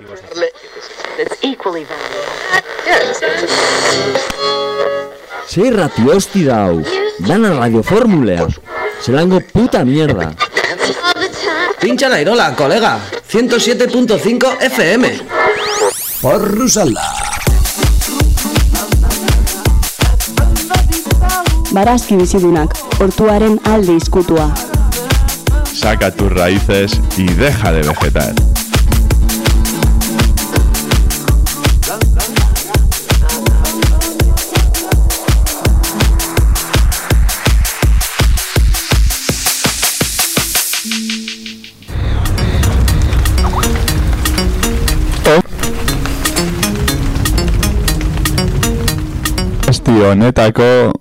valuable. Ze rati hosti dau, dana radioformulea, zelango puta mierda. Pincha la Irola, colega. 107.5 FM. Porrusalda. Barazki bizidunak, hortuaren alde izkutua. Saca tus raíces y deja de vegetar. Esti honetako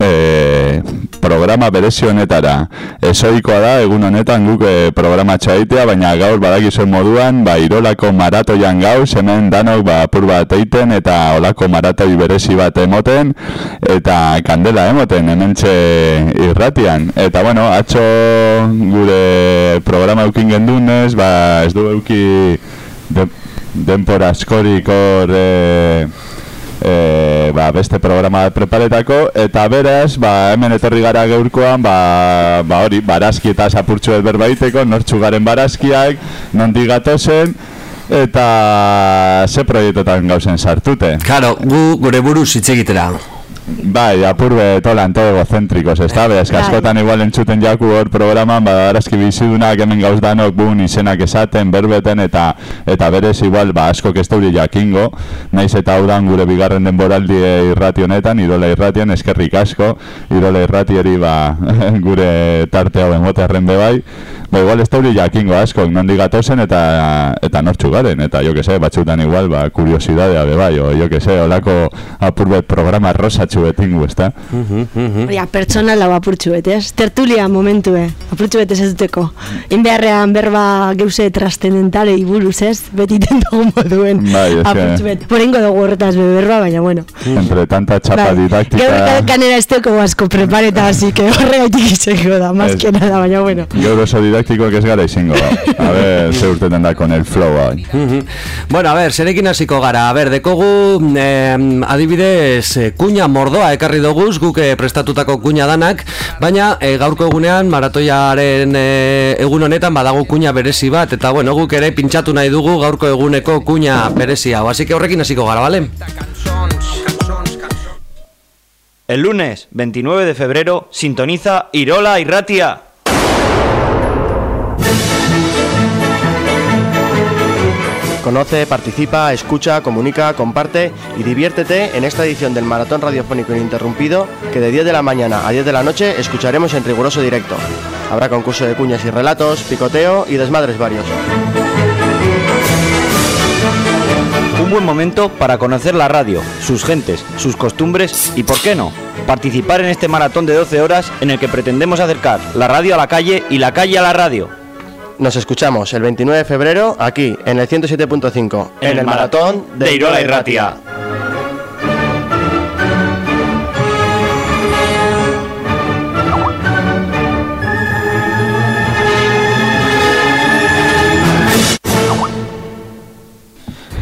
e, programa berezi honetara. Ezoikoa da, egun honetan guk e, programa txaitea, baina gaur badakizuen moduan, ba, irolako maratoian gauz, hemen danok ba, apur bat eiten eta olako maratoi berezi bat emoten, eta kandela emoten, hemen irratian. Eta bueno, atxo gure programa eukin gendunez, ba, ez du euki de, denpora askorik hor... E, e, ba, beste programa preparetako eta beraz, ba, hemen etorri gara geurkoan, ba, ba hori, barazki eta zapurtxu ez berbaiteko, nortxu garen barazkiak, nondik gatozen, eta ze proiektotan gauzen sartute. Claro, gu gure buruz hitz egitera. Bai, apurbe tolan todo egocentrikos, ez da? Bai. askotan igual entzuten jaku hor programan, ba, arazki bizidunak hemen gauz danok bun izenak esaten, berbeten, eta eta berez igual, ba, asko ez jakingo, naiz eta hau gure bigarren denboraldi irrati honetan, irola irratian, eskerrik asko, irola irratieri, ba, gure tarte hau emote arren bebai, ba, igual ez jakingo asko, nondi gatozen, eta eta nortxu garen, eta jo que se, batxutan igual, ba, kuriosidadea bebai, o jo que se, olako apurbe programa rosatxu apurtxu betingu, ez da? Ja, pertsona lau apurtxu bete, ez? Tertulia momentu, eh? Apurtxu bete ez duteko. Inbeharrean berba geuse trascendentale iburuz, ez? Betiten dugu moduen bai, apurtxu bete. Porengo dugu horretaz berba, baina bueno. Entre tanta txapa bai. didaktika... Gero kanera ez teko asko prepareta, así que horregatik izango da, más que nada, baina bueno. Gero oso didaktiko ez gara izango da. A ver, ze urteten da con el flow, bai. bueno, a ver, zerekin hasiko gara. A ver, dekogu, eh, adibidez, eh, kuña mordoa ekarri doguz guk e, prestatutako kuña danak, baina e, gaurko egunean maratoiaren e, egun honetan badago kuña berezi bat, eta bueno, guk ere pintxatu nahi dugu gaurko eguneko kuña berezi hau, así que horrekin hasiko gara, bale? El lunes 29 de febrero sintoniza Irola Irratia. Conoce, participa, escucha, comunica, comparte y diviértete en esta edición del Maratón Radiofónico Ininterrumpido que de 10 de la mañana a 10 de la noche escucharemos en riguroso directo. Habrá concurso de cuñas y relatos, picoteo y desmadres varios. Un buen momento para conocer la radio, sus gentes, sus costumbres y, por qué no, participar en este maratón de 12 horas en el que pretendemos acercar la radio a la calle y la calle a la radio. Nos escuchamos el 29 de febrero aquí en el 107.5 en, el maratón de Irola y Ratia.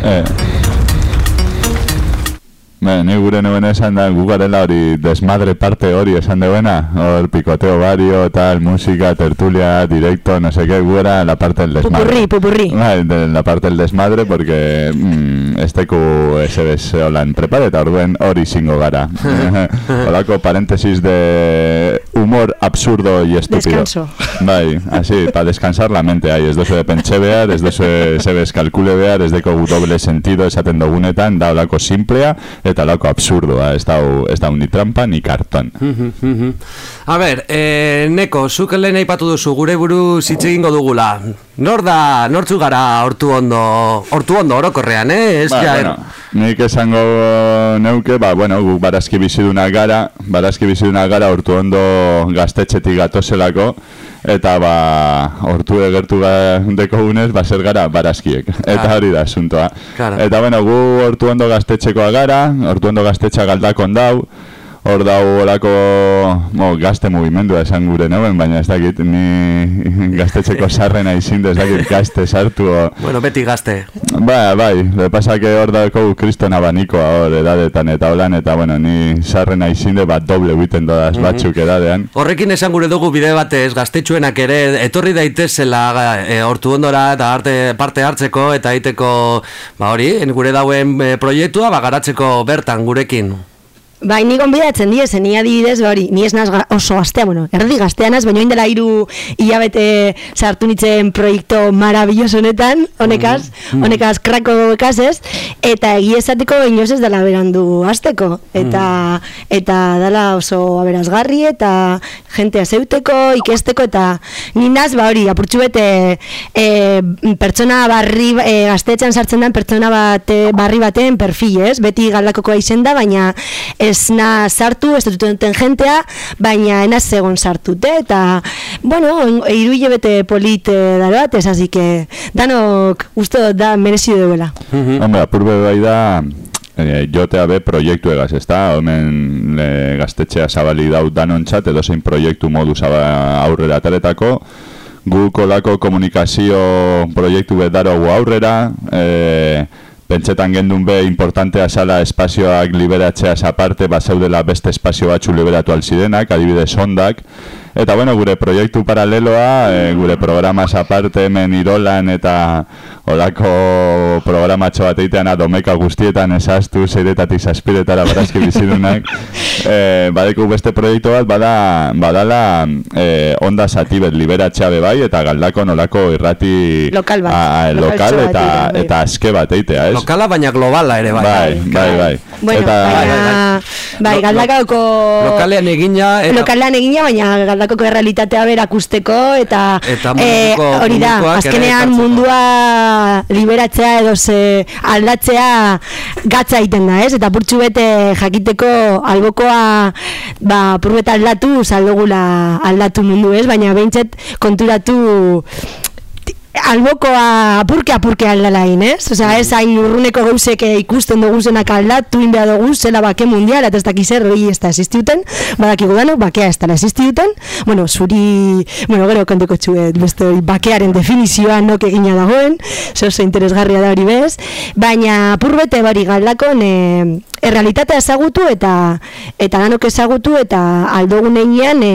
Eh. Ni gure nuen esan da, gugarela hori desmadre parte hori esan deuena, hor picoteo vario, tal, música, tertulia, directo, no sé qué, guera la parte del desmadre. Pupurri, pupurri. la parte del desmadre, porque mm, este cu ese des holan prepare eta orduen hori singo gara. Holako paréntesis de humor absurdo y estúpido. Descanso. Bai, así, para descansar la mente, ahí, ez dozu de pentxe behar, ez dozu de sebes kalkule behar, ez deko doble sentido esaten dugunetan, da holako simplea, eta lako absurdoa, ez da, ez da ni trampa ni karton. A ber, eh, neko, zuk lehen aipatu duzu gure buru zitze egingo dugula. Nor da, nortzu gara hortu ondo, hortu ondo orokorrean, eh? Ez ba, ja, bueno, nik esango neuke, ba, bueno, guk barazki biziduna gara, barazki biziduna gara hortu ondo gaztetxetik gatozelako, eta ba hortu egertu deko gunez, ba zer gara barazkiek, eta hori da asuntoa. Eta bueno, gu hortu ondo gaztetxekoa gara, hortu ondo gaztetxa galdakon dau, hor dago olako mo, gazte mugimendua esan gure neuen, baina ez dakit, ni gaztetxeko sarrena izin, ez dakit gazte sartu. O, Bueno, beti gazte. Ba, bai, le pasa que hor dauko kriston abanikoa hor edadetan eta holan, eta bueno, ni sarrena izinde bat doble egiten dodaz batzuk edadean. Horrekin esan gure dugu bide batez gaztetxuenak ere etorri daitezela e, hortu ondora eta arte, parte hartzeko eta egiteko ba hori, gure dauen e, proiektua ba, garatzeko bertan gurekin. Bai, ni gonbidatzen die, zen ni adibidez, hori, ni ez naz oso gaztea, bueno, erdi gaztea naz, baina indela hiru hilabete sartu nitzen proiektu marabilloso honetan, honekaz, honekaz krako ekaz ez, eta egia esateko inoz ez dela berandu hasteko eta eta dela oso aberazgarri eta jentea zeuteko, ikesteko eta ni naz, ba hori, apurtxu bete e, pertsona barri, e, gaztetxean sartzen den pertsona bat, barri baten perfil, ez? Beti galdakokoa izen da, baina ez na sartu, ez dut duten jentea, baina enaz egon sartute, eta, bueno, hiru hilabete polit e, daro bat, ez, así que, danok, uste dut da, merezi duela. Hombre, apurbe bai da, e, jotea be proiektu egaz, ez da? Hemen e, gaztetxea zabali dau danontzat, edo zein proiektu modu zaba aurrera ataletako, guk olako komunikazio proiektu bedarogu aurrera, e, pentsetan gendun be importantea sala espazioak liberatzeaz aparte, bazeudela beste espazio batzu liberatu alzidenak, adibidez ondak, Eta bueno, gure proiektu paraleloa, e, gure programaz aparte hemen Irolan eta olako programatxo bat egitean adomeka guztietan esaztu, zeiretatik zazpiretara barazki bizidunak. e, badeku beste proiektu bat, bada, badala e, onda zatibet liberatzea be bai, eta galdako nolako irrati Lokal bat. a, Lokal lokal eta, bai. eta aske bat eitea, ez? Lokala baina globala ere bai. bai, bai, bai. Bueno, eta, baina, bai, Lo- galdakako... Lokalean egina eta Lokalean egina, baina galdakoko errealitatea berakusteko eta, Eta munduko hori da, azkenean mundua liberatzea edo ze aldatzea gatza egiten da, ez? Eta purtsu bete jakiteko albokoa ba, purbeta aldatu, saldogula aldatu mundu, ez? Baina behintzet konturatu albokoa apurke apurke aldalain, ez? Osea, ez hain urruneko gauzek eh, ikusten duguzenak aldatu inbea dugu zela bake mundial, eta ez dakiz zer hori ez da existiuten, badakigu danok, bakea ez da existiuten, bueno, zuri, bueno, gero kontuko txuet, beste hori bakearen definizioa nok egina dagoen, ze oso interesgarria da hori bez, baina purbete bari galdakon, e, errealitatea ezagutu eta eta danok ezagutu eta aldogunean e,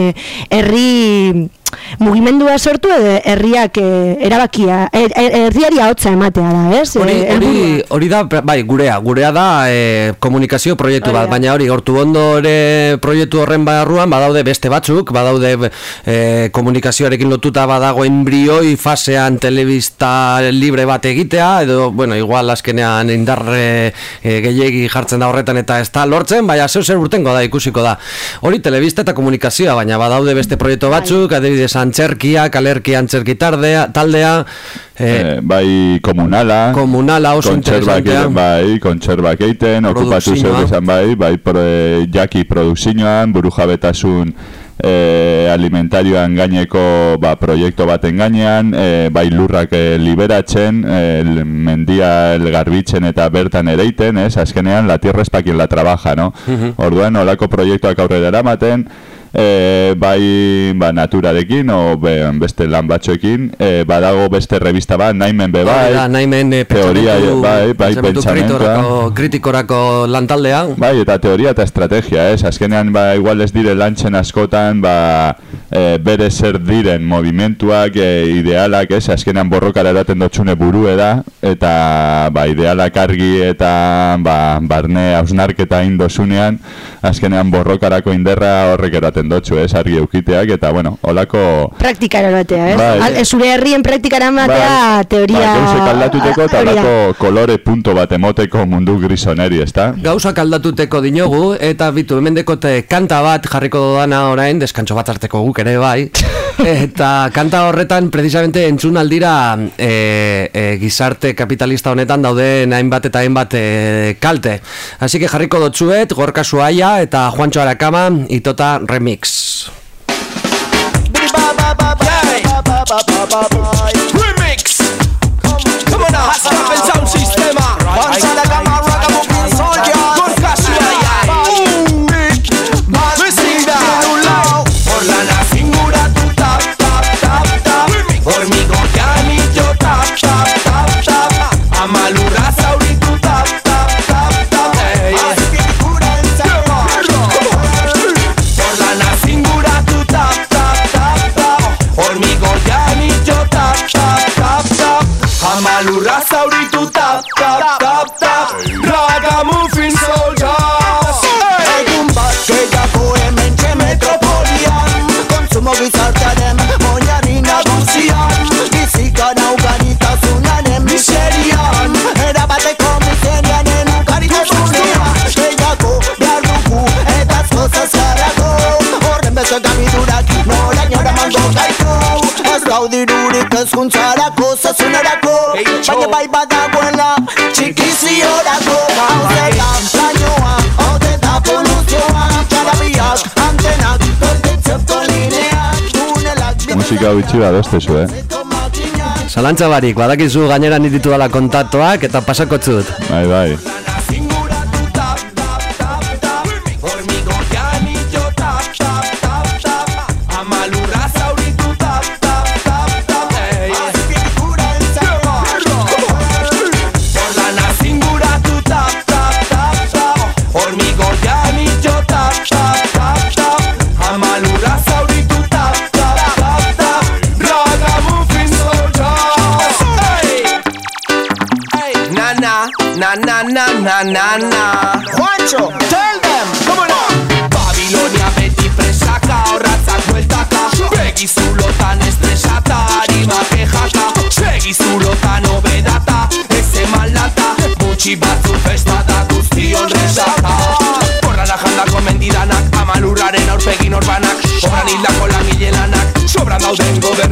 herri mugimendua sortu edo herriak eh, erabakia er, er, herriari ahotsa ematea da, ez? Hori, hori, hori da, bai, gurea, gurea da e, komunikazio proiektu bat, baina hori, hortu ondo ere proiektu horren barruan, badaude beste batzuk, badaude e, komunikazioarekin lotuta badago embrioi fasean telebista libre bat egitea, edo, bueno, igual azkenean indarre e, gehiegi jartzen da horretan eta ez da lortzen, baina zeu zer urtengo da, ikusiko da. Hori, telebista eta komunikazioa, baina badaude beste proiektu batzuk, adibidez antzerkia, kalerki antzerki tardea, taldea, e, Eh, bai komunala, Komunala oso interesantea. bai, kontserbak egiten, okupatu zeu izan bai, bai pro, jaki produkzioan, burujabetasun eh, alimentarioan gaineko ba, proiektu baten gainean, eh, bai lurrak eh, liberatzen, eh, el- mendia el garbitzen eta bertan ereiten, ez? Azkenean, la tierra es pa quien la trabaja, no? Orduan, olako proiektuak aurrera eramaten, e, bai ba, naturarekin o be, beste lan batzuekin e, badago beste revista bat naimen be bai da, naimen eh, teoria bai, bai, pentsamentu pentsamentua. kritikorako, lantaldea. Bai, eta teoria eta estrategia, ez? Azkenean, ba, igual ez dire lantzen askotan, ba, e, bere zer diren movimentuak, e, idealak, ez? Azkenean borrokara eraten dotxune burue da, eta, ba, idealak argi eta, ba, barne hausnarketa indosunean, azkenean borrokarako inderra horrek eraten dotxu, ez? Argi eukiteak, eta, bueno, olako... praktikara batea, ez? Bai. Al, zure herrien praktikara batea teoria... Ba, gauzek aldatuteko eta hori da. olako kolore punto bat emoteko mundu grisoneri, ezta? Gauzak aldatuteko dinogu, eta bitu, hemen dekote kanta bat jarriko dodana orain, deskantxo bat harteko guk ere bai, eta kanta horretan precisamente entzun aldira e, e, gizarte kapitalista honetan dauden hainbat eta hainbat e, kalte. Así que jarriko dotzuet, gorka suaia eta Juancho Arakama, itota remix. Remix. Come on now, stop gaudirurik ezkuntzarako zasunerako Baina bai badagoela txikiziorako Hau zela lainoa, hau da poluzioa Txarabiak, antenak, kontentzepto lineak Tunelak, Musika bitxi badostezu, eh? Zalantza barik, badakizu gainera nititu dala kontatuak eta pasakotzut. Bai, bai. Sobran dauden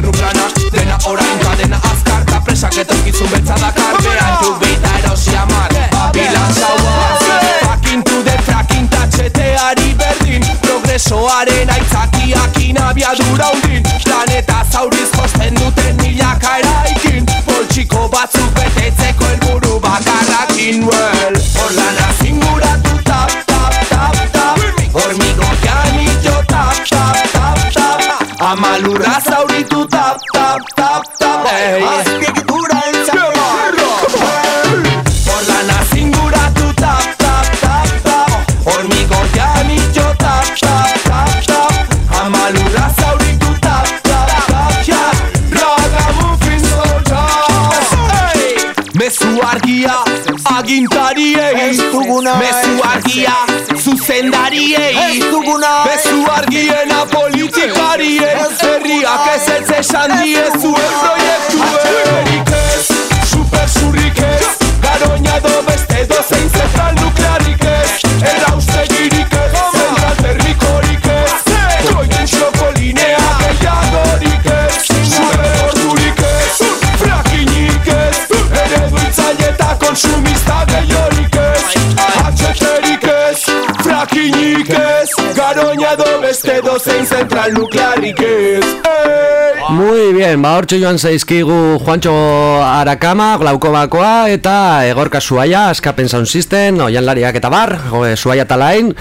beste dozein zentral nuklearik ez Hey! Muy bien, ba hortxe joan zaizkigu Juancho Arakama, glaukomakoa eta Egorka Suaia, Askapen Sound System, oian lariak eta bar, eh, Suaia talain.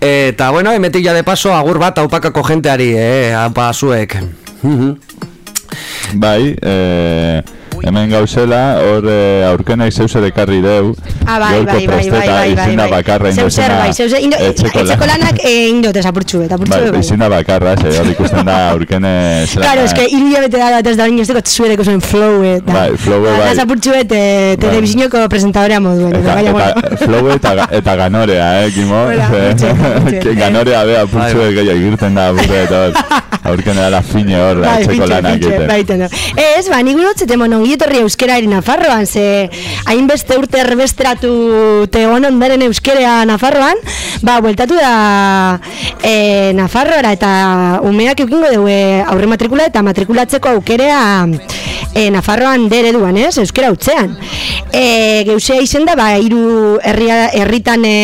Eta bueno, emetik ja de paso, agur bat aupakako jenteari, eh, apa zuek. Bai, eh, hemen gauzela, hor eh, aurkenak zeuzer ekarri deu. Ah, bai, bai, bai, bai, bai, bai, izena bai. bakarra indozena bai, etxeko lan- etxeko lanak eh, indot apurtxu bet, apurtxu Bai, bai. izena bakarra, ze hor ikusten da aurkene zela. Claro, es que iru bete da bat ez da ez dut zuedeko zuen flow eta Bai, flowe bai. Naz apurtxu bet eh, telebizinoko presentadorea moduen Eta, baina, eta, bueno. flow eta, eta ganorea, eh, Kimo? Ganorea bea pultsu Bai, gehiago irten da burre eta. Aurkene da la fine hor, Bai, etxeko lanak bai. Ez, ba, nik urotzete monongi etorri euskera eri Nafarroan, ze hainbeste urte erbestratu tegon ondaren euskerea Nafarroan, ba, bueltatu da e, Nafarroara eta umeak eukingo dugu e, aurre matrikula eta matrikulatzeko aukerea e, Nafarroan dere duan, ez, euskera utzean. E, geusea izen da, ba, hiru herria, herritan e,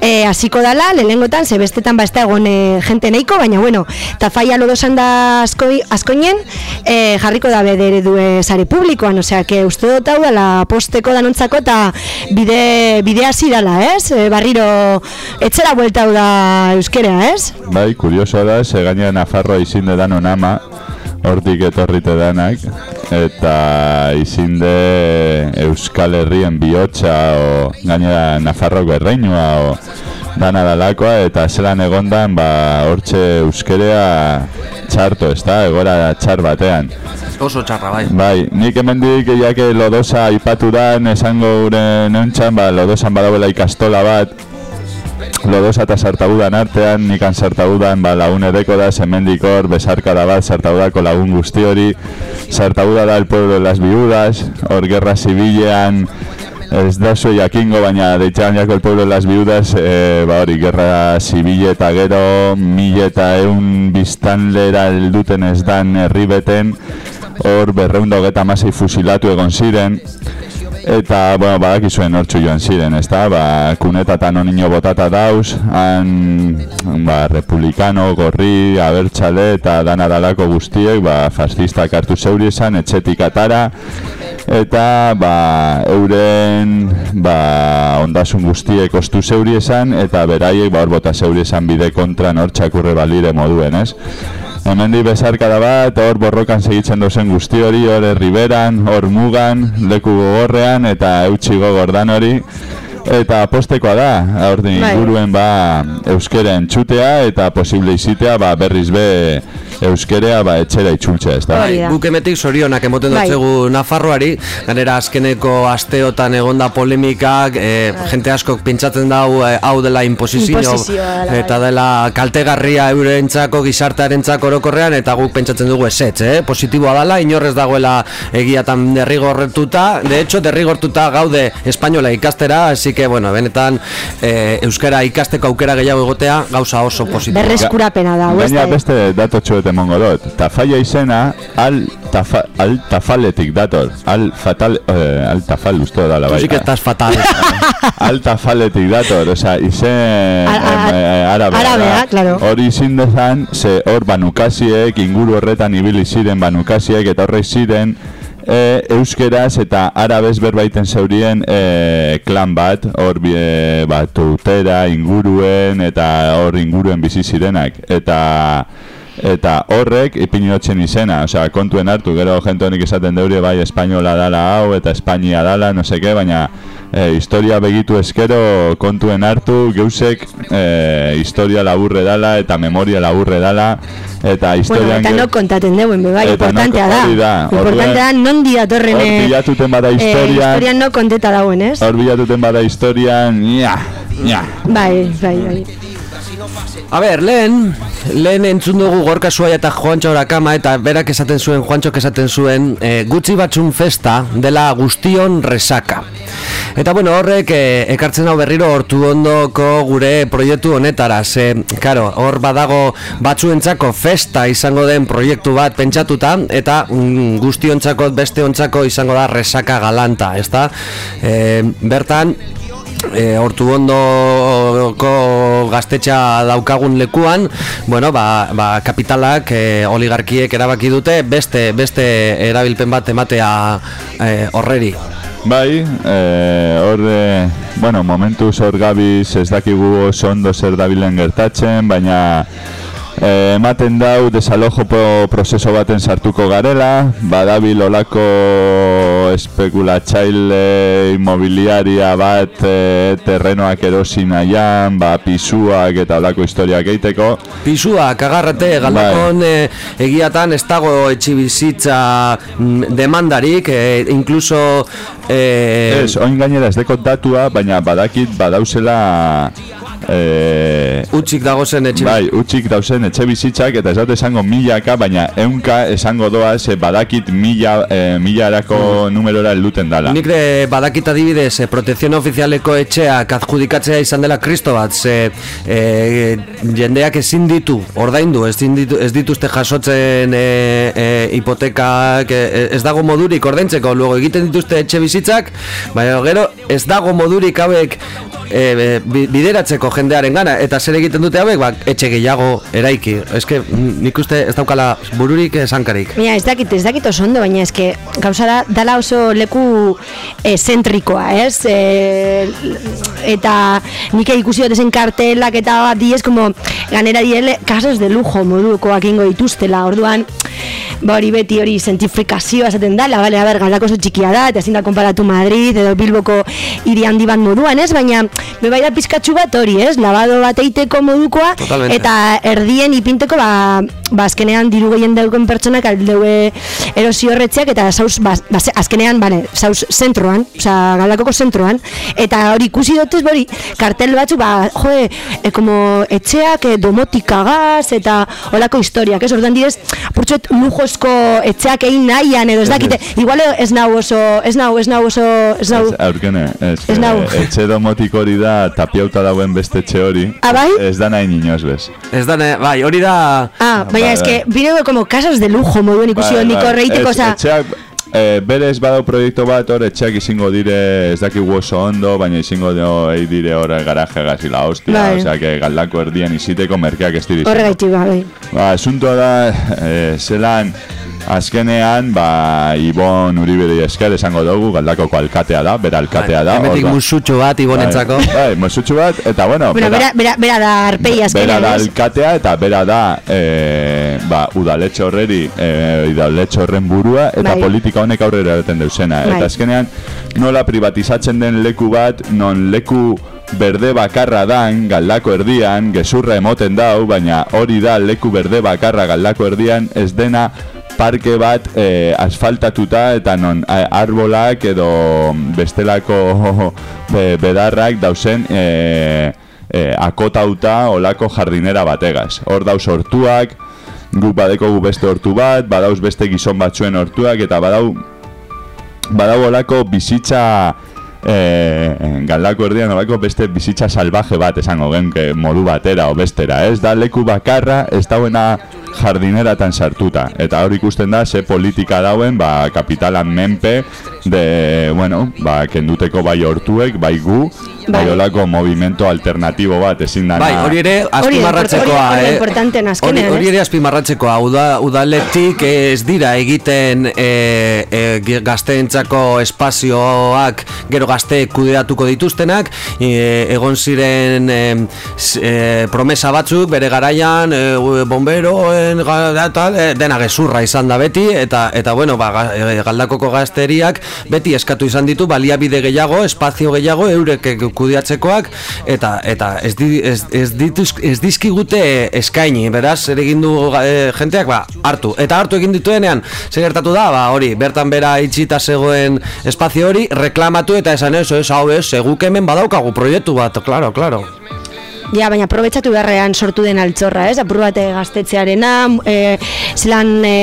e, hasiko dala, lehengotan, ze bestetan ba ez da egon e, jente nahiko, baina bueno, eta faia lodosan da asko, askoinen, e, jarriko da bedere due sare publikoan, osea, que uste dut hau dela posteko danontzako eta bide, bide hasi dala, ez? E, barriro, etzera buelta hau da euskera, ez? Bai, kurioso da, ze gaina Nafarroa izin dedan onama, hortik etorrite danak, eta izinde Euskal Herrien bihotza, o gainera Nafarroko erreinua, o dana dalakoa, eta zelan egondan, ba, hortxe euskerea txarto, ez da, egora txar batean. Oso txarra, bai. Bai, nik hemendik jake lodosa aipatu dan, esango gure neuntxan, ba, lodosan badauela ikastola bat, lodosa eta sartabudan artean, nikan sartabudan ba, lagun edeko da, hemendik hor, besarka da bat, sartabudako lagun guzti hori, sartabuda da el pueblo de las viudas, hor gerra zibilean, ez da zuen jakingo, baina deitxan jako el pueblo las viudas, e, ba hori, gerra zibile eta gero, mila eta eun biztanlera elduten ez dan herri beten, hor berreunda hogeta masei fusilatu egon ziren, Eta, bueno, badakizuen hortzu joan ziren, ezta? Ba, kunetatan onino botata dauz, han, ba, republikano, gorri, abertxale eta dana dalako guztiek, ba, fascistak hartu zeuri esan, etxetik atara, eta, ba, euren, ba, ondasun guztiek ostu zeuri esan, eta beraiek, ba, hor bota zeuri esan bide kontra hor txakurre balire moduen, ez? Hemendi besarka da bat, hor borrokan segitzen dozen guzti hori, hor herriberan, hor mugan, leku gogorrean eta eutxi gogordan hori. Eta postekoa da, hor Bai. inguruen ba euskera entzutea eta posible izitea ba berriz be euskerea ba etxera itzultzea, ez da? Hori da. Guk emetik sorionak emoten Bai. dutzegu Nafarroari, ganera azkeneko asteotan egonda polemikak, e, jente askok pentsatzen dau e, hau dela imposizio, dela, eta bai. dela kaltegarria eurentzako gizartearentzako orokorrean eta guk pentsatzen dugu esetz, eh? positiboa dela, inorrez dagoela egiatan derrigorretuta, de hecho derrigortuta gaude espainola ikastera, así que bueno, benetan e, euskara ikasteko aukera gehiago egotea gauza oso positiboa. Berreskurapena da, da. beste datotxo mongo dut. Tafaia izena al, tafa, al tafaletik dator. Al fatal, eh, al tafal uste da la sí que estás fatal. al tafaletik dator, osea, izen eh, arabea. arabea, claro. Hori izin dezan, ze hor banukasiek, inguru horretan ibili ziren banukasiek, eta horrei ziren, e, euskeraz eta arabez berbaiten zeurien e, klan bat, hor bie, bat utera, inguruen, eta hor inguruen bizi zirenak. Eta eta horrek ipinotzen izena, osea, kontuen hartu, gero jente honik esaten deure bai espainola dala hau eta espainia dala, no seke, baina e, historia begitu eskero kontuen hartu, geusek e, historia laburre dala eta memoria laburre dala, eta Bueno, historian... eta no kontaten deuen, be, bai, Eta no- importantea da. da, Importantea da, non diatorren... Hor bilatuten bada eh, historian, historian no konteta dauen, ez? hor bilatuten bada historian, nia, nia. Bai, bai, bai. A ber, lehen, lehen entzun dugu gorka zuaia eta Juantxo Orakama eta berak esaten zuen, Juantxok esaten zuen, e, gutxi batzun festa dela guztion resaka. Eta bueno, horrek e, ekartzen hau berriro hortu ondoko gure proiektu honetara, ze, karo, hor badago batzuentzako festa izango den proiektu bat pentsatuta, eta mm, guztiontzako beste ontzako izango da resaka galanta, ezta? E, bertan, e, hortu ondoko gaztetxa daukagun lekuan, bueno, ba, ba kapitalak e, oligarkiek erabaki dute beste beste erabilpen bat ematea e, horreri. Bai, eh, hor, eh, bueno, momentuz hor gabiz ez dakigu oso ondo zer dabilen gertatzen, baina eh, ematen dau desalojo pro- prozeso baten sartuko garela, badabil olako espekulatzaile immobiliaria bat eh, terrenoak erosi nahian, ba, pisuak eta olako historiak eiteko. Pisua, kagarrate, galdakon e, egiatan ez dago etxibizitza mm, demandarik, e, incluso... E, Ez, oin gainera ez dekot datua, baina badakit badauzela... Eh, Utzik dago zen etxe Bai, utzik dauzen etxe bizitzak eta ez dut esango milaka, baina eunka esango doa ze badakit mila, eh, mila erako numerora elduten dala. Nik de badakit adibidez, e, protezion ofizialeko etxeak adjudikatzea izan dela kristo bat, ze e, jendeak ezin ditu, ordaindu, ezin ditu, ez dituzte jasotzen e, e, hipotekak, e, ez dago modurik ordaintzeko, luego egiten dituzte etxe bizitzak, baina gero ez dago modurik hauek e, bi- bideratzeko jendearen gana, eta zer egiten dute hauek, ba, etxe gehiago eraiki. Eske, mm, nik uste ez daukala bururik esankarik. Mira, ez dakit, ez dakit oso ondo, baina eske gauza da, dala oso leku e, zentrikoa, ez? E, eta nik ikusi dut kartelak eta bat diez, como ganera diele casos de lujo modukoak ingo dituztela, orduan ba hori beti hori zentrifikazioa esaten da, bale, a ber, galdako oso txikia da, eta ezin da konparatu Madrid edo Bilboko hiri handi bat moduan, ez? Baina, be bai da pizkatxu bat hori, ez? Lavado bat eiteko modukoa, Totalmente. eta erdien ipinteko, ba, ba azkenean diru gehien dauken pertsonak aldeue erosi horretzeak, eta zauz, ba, ba, azkenean, bale, zauz zentroan, oza, galdakoko zentroan, eta hori ikusi dutez, hori, kartel batzu, ba, joe, e, como etxeak e, domotikagaz, eta olako historiak, ez? Orduan direz, purtsuet lujozko etxeak egin nahian, edo ez dakite, igual ez nau oso, ez nau, ez nau oso, ez nau, Ez, aurkene, ez, Ez nau. eh, etxe domotik hori da tapiauta dauen beste etxe hori. Ah, bai? Ez da nahi inoz bez. Ez da, ne- bai, hori da... Ah, baina bai, es que bai. bine como casas de lujo moduen ikusi Bai, niko bai. reiteko, Ez, oza, Etxeak, eh, berez badau proiektu bat hor etxeak izango dire ez dakigu oso ondo, baina izango dio ei dire hor garaje gazi la hostia, Bai. osea que galdako erdien iziteko merkeak ez dira. horregaitik, ba, bai. Ba, asuntoa da, eh, zelan, azkenean, ba, Ibon Uriberi esker esango dugu, galdakoko alkatea da, bera alkatea da. Hemetik musutxo bat ibonentzako. Bai, bai, musutxo bat, eta bueno, Bueno, bera, bera, bera da arpei Bera azkenean, da ez? alkatea eta bera da e, ba, udaletxe horreri e, udaletxe horren burua eta Bai. politika honek aurrera eraten deuzena. Bai. Eta azkenean nola privatizatzen den leku bat, non leku berde bakarra dan galdako erdian, gezurra emoten dau, baina hori da leku berde bakarra galdako erdian ez dena parke bat e, asfaltatuta eta non arbolak edo bestelako be, bedarrak dauzen e, e, akotauta olako jardinera bategaz. Hor dauz hortuak, guk badekogu beste hortu bat, badauz beste gizon batzuen hortuak, eta badau badau olako bizitza e, galdako erdian olako beste bizitza salvaje bat esango genke modu batera o bestera, ez da leku bakarra ez dauena jardineratan sartuta eta hor ikusten da ze politika dauen ba, kapitalan menpe de, bueno, ba, kenduteko bai hortuek, bai gu bai olako movimento alternatibo bat ezin dana Bai, hori ere azpimarratzekoa, eh? Hori, ez? ere azpimarratzekoa, uda, udaletik ez dira egiten e, e, gazteentzako espazioak gero gazte kudeatuko dituztenak, e, egon ziren e, e, promesa batzuk bere garaian e, bomberoen ga- da, tal, e, dena gezurra izan da beti eta eta bueno, ba, ga- e, galdakoko gazteriak beti eskatu izan ditu baliabide gehiago, espazio gehiago eurek e, kudeatzekoak eta eta ez, di, ez, ez, dituz, ez dizkigute eskaini, beraz, zer egin du e, jenteak, ba, hartu. Eta hartu egin dituenean, zer gertatu da, ba, hori, bertan bera itxita zegoen espazio hori, reklamatu eta esan ez, ez, hau ez, eguk hemen badaukagu proiektu bat, claro, claro. Ja, baina aprobetsatu beharrean sortu den altxorra, ez? Apur bat eh, gaztetxearena, e, zelan e,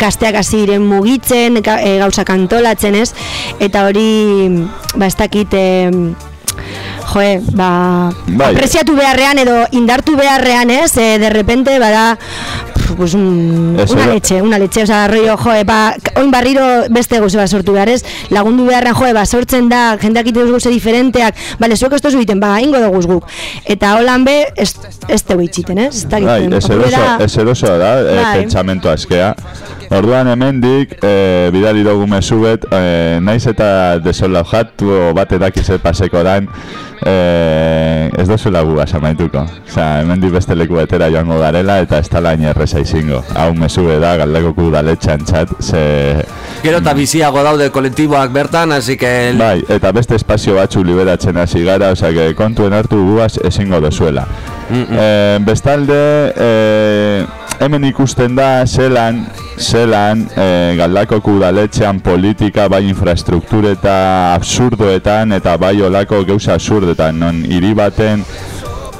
gazteak hasi diren mugitzen, ga, e, gauzak antolatzen, ez? Eta hori, ba, ez dakit, e, joe, ba, Bai. apreziatu beharrean edo indartu beharrean, ez? E, de repente, bada, pues un, Ez una leche, una leche, oza, rollo, joe, ba, oin barriro beste gauze bat sortu behar, ez? Lagundu beharrean, joe, ba, sortzen da, jendeak ite gauze diferenteak, bale, zuek ez tozu egiten, ba, ingo dugu guk. Eta holan be, ez, ez tegu itxiten, ez? Ez Bai, ez eroso, ez eroso da, e, Bai. Orduan hemendik e, bidali dugu mezuet, e, naiz eta desola jatu bat edakize paseko dan, e, ez dozula gu asamaituko. Osea, hemendik beste leku betera joango garela eta ez tala hain erreza izango. Hau mezue da, galdeko kudaletxan txat, ze... Gero eta biziago daude kolektiboak bertan, así que... Bai, eta beste espazio batzu liberatzen hasi gara, osea, que kontuen hartu guaz ezingo dozuela. Eh, bestalde, eh, hemen ikusten da zelan, zelan eh, galdako kudaletxean politika bai infrastruktura eta absurdoetan eta bai olako gauza absurdetan, non hiri baten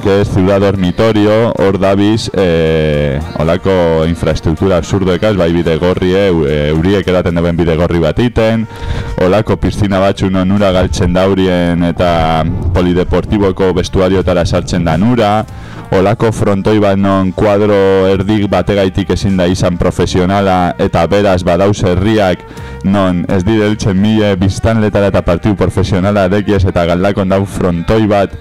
que es ciudad dormitorio, hor dabiz, eh, olako infrastruktura absurdoekaz, bai bidegorrie, eu- eh, euriek edaten duen bidegorri bat iten, olako piztina batzu non ura galtzen daurien eta polideportiboko bestuariotara sartzen da nura, olako frontoi bat non kuadro erdik bategaitik ezin da izan profesionala eta beraz badauz herriak non ez dire heltzen mile biztanletara eta partiu profesionala dekiez eta galdakon dau frontoi bat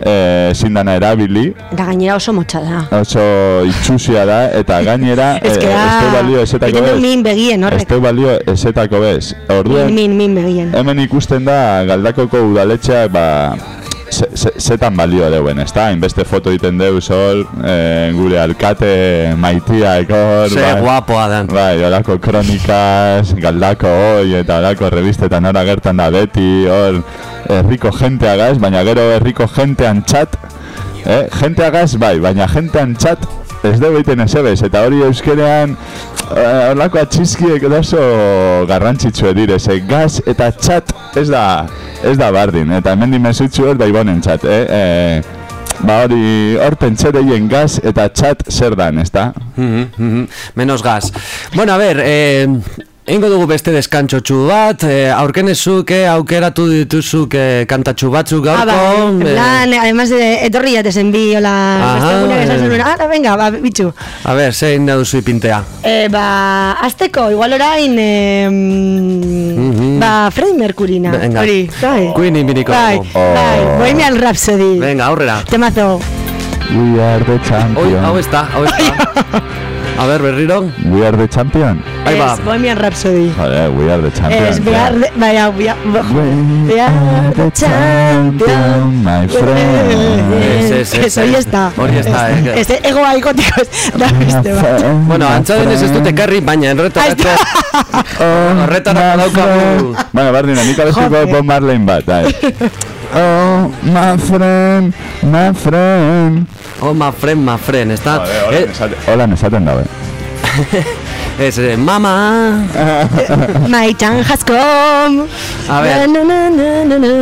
eh, ezin dana erabili Eta gainera oso motxa da. oso itxusia da eta gainera Ez que eh, da, ez du balio ezetako du bez min begien horrek. du balio ezetako bez Min, orduan min, min begien. hemen ikusten da galdakoko udaletxeak ba zetan balio deuen, ezta? Hainbeste foto egiten deu sol, eh, gure alkate maitia ekor, Ze guapoa dan. Bai, olako kronikaz, galdako hoi eta olako revistetan hor agertan da beti, hor herriko jenteagaz, baina gero herriko jentean txat, eh? jenteagaz bai, baina jentean txat ez dugu egiten ezebez, eta hori euskerean eh, horlako atxizkiek oso garrantzitsue dire, ze gaz eta txat ez da, ez da bardin, eta hemen dimezutxu hor da ibonen txat, eh? eh Ba hori, hor pentsereien gaz eta txat zer dan, ezta? Mhm, mhm. Menos gas. Bueno, a ver, eh, Eingo dugu beste deskantxotxu bat, eh, aurkenezuke aukeratu dituzuke kantatxu batzuk Ah, gaurko. ba, en eh, plan, además de etorri jatezen bi, hola, Aha, beste egunak esan eh. zenuen, ah, venga, ba, bitxu. a ver, zein duzu ipintea. Eh, ba, azteko, igual orain, eh, Mhm. ba, Freddie Mercurina, Venga. hori, bai. Queen inbiniko Bai, bai, Bohemian Rhapsody. Venga, aurrera. Temazo. We are the Oi, champion. hau ez da, hau ez da. A ver, berriro. We are the champion. Ahí va. Es Bohemian Rhapsody. Joder, we are the champion. Es we are the, hau, we are, we are the champion. my friend. Ez, ez, Ez, hori ez da. Hori ez da, eh. Ez, ego ez da beste bat. Bueno, antza denez ez dut ekarri, baina enretarako... Horretarako daukagu... Bueno, Bardina, nik abestiko Joder. Bob Marley bat, bai. Oh, my friend, my friend. Oh, my friend, my friend, ez da... Joder, hola, nesaten dabe. Ez, eh, mama... My time has come. A ver. Na, na, na, na, na.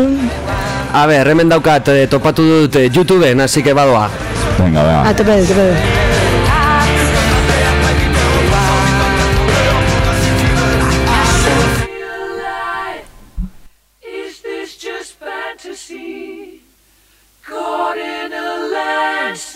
A ver, hemen daukat, eh, topatu dut eh, YouTubeen, así que badoa. Venga, venga. tope, tope.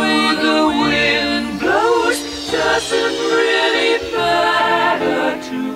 way the wind blows doesn't really matter to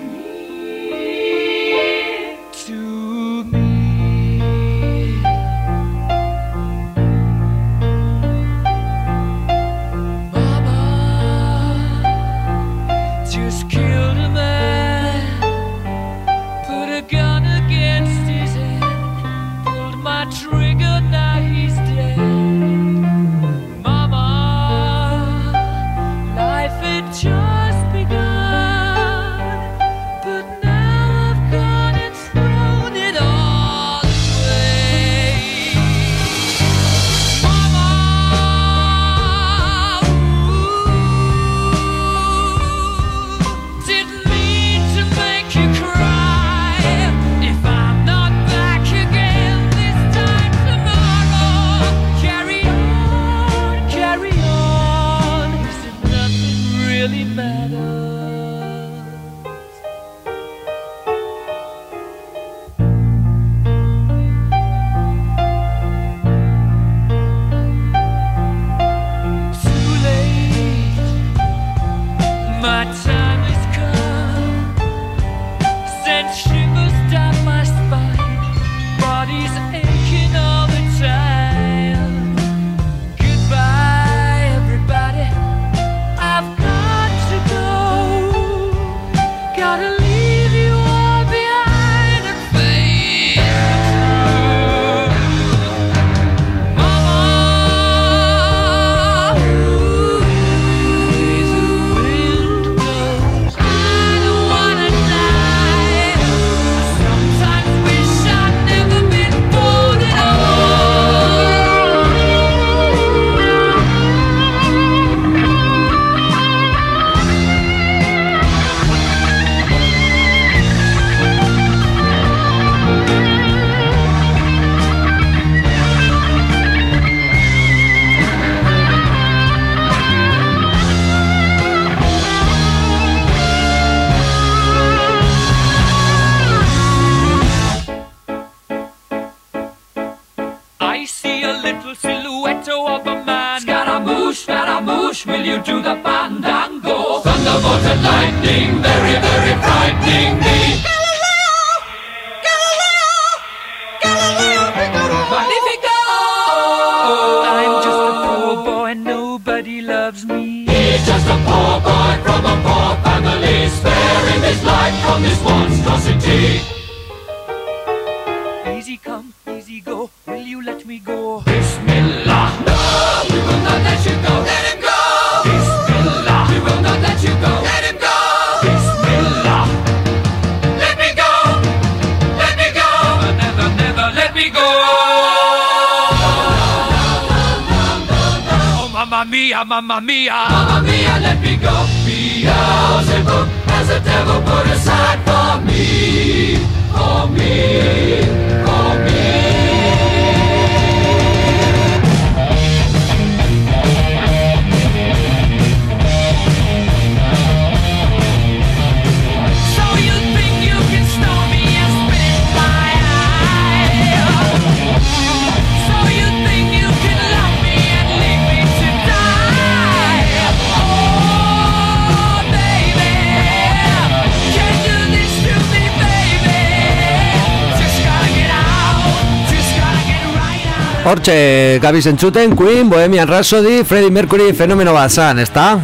Hortxe, gabiz entzuten, Queen, Bohemian Rhapsody, Freddie Mercury, fenomeno bat zan, ezta?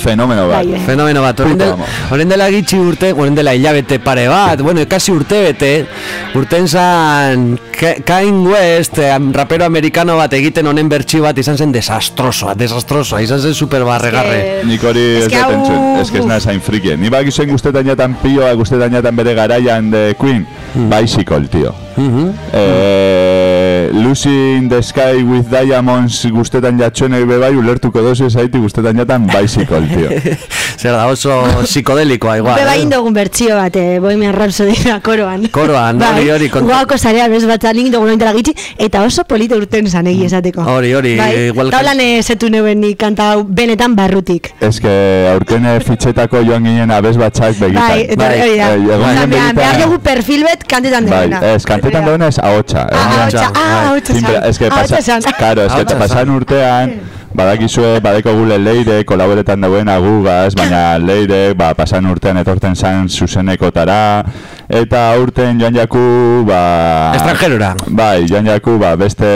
Fenomeno bat. Bai, eh. Fenomeno bat, orain dela gitxi urte, orain dela hilabete pare bat, bueno, kasi urte bete, urten zan Ka- Kanye West, eh, rapero amerikano bat egiten honen bertsi bat izan zen desastrosoa, desastrosoa, izan zen super barregarre. Nik hori Ez ez que dut entzun, ez que ez nahi zain frikien. Ni bak izan guztetan jatan pioa, guztetan jatan bere garaian de Queen, bicycle, tío. Eh, Lucy in the Sky with Diamonds guztetan jatxonek bebai, ulertuko dozu ez haiti guztetan jatan bicycle, tío. Zer da, oso psikodelikoa igual. Beba eh? indogun bertsio bat, eh, Bohemian Rhapsody koroan. Koroan, bai, hori, hori, kontu- Guauko zarean ez bat zanik dugun ointara gitxi, eta oso polita urten zan egi esateko. Hori, hori, Bai, igual- taulan ezetu neuen nik kanta hau benetan barrutik. Ez que aurten eh, fitxetako joan ginen abez batxak begitan. Bai, eta hori da. Eh, egon Osea, ginen behar- behar begitan- dugu perfil bet kantetan Bai, duguna. ez, kantetan dauna ez ahotsa. Ah, ahotsa, ah, ahotsa Timbre, zan. es que Ahotsa pasa, claro, es que Ahotsa pasan urtean, badakizue, badeko gule leire, kolaboretan dauen agugaz, baina leire, ba, pasan urtean etorten zan zuzenekotara, eta urten joan jaku, ba... Estrangerora. Bai, joan jaku, ba, beste,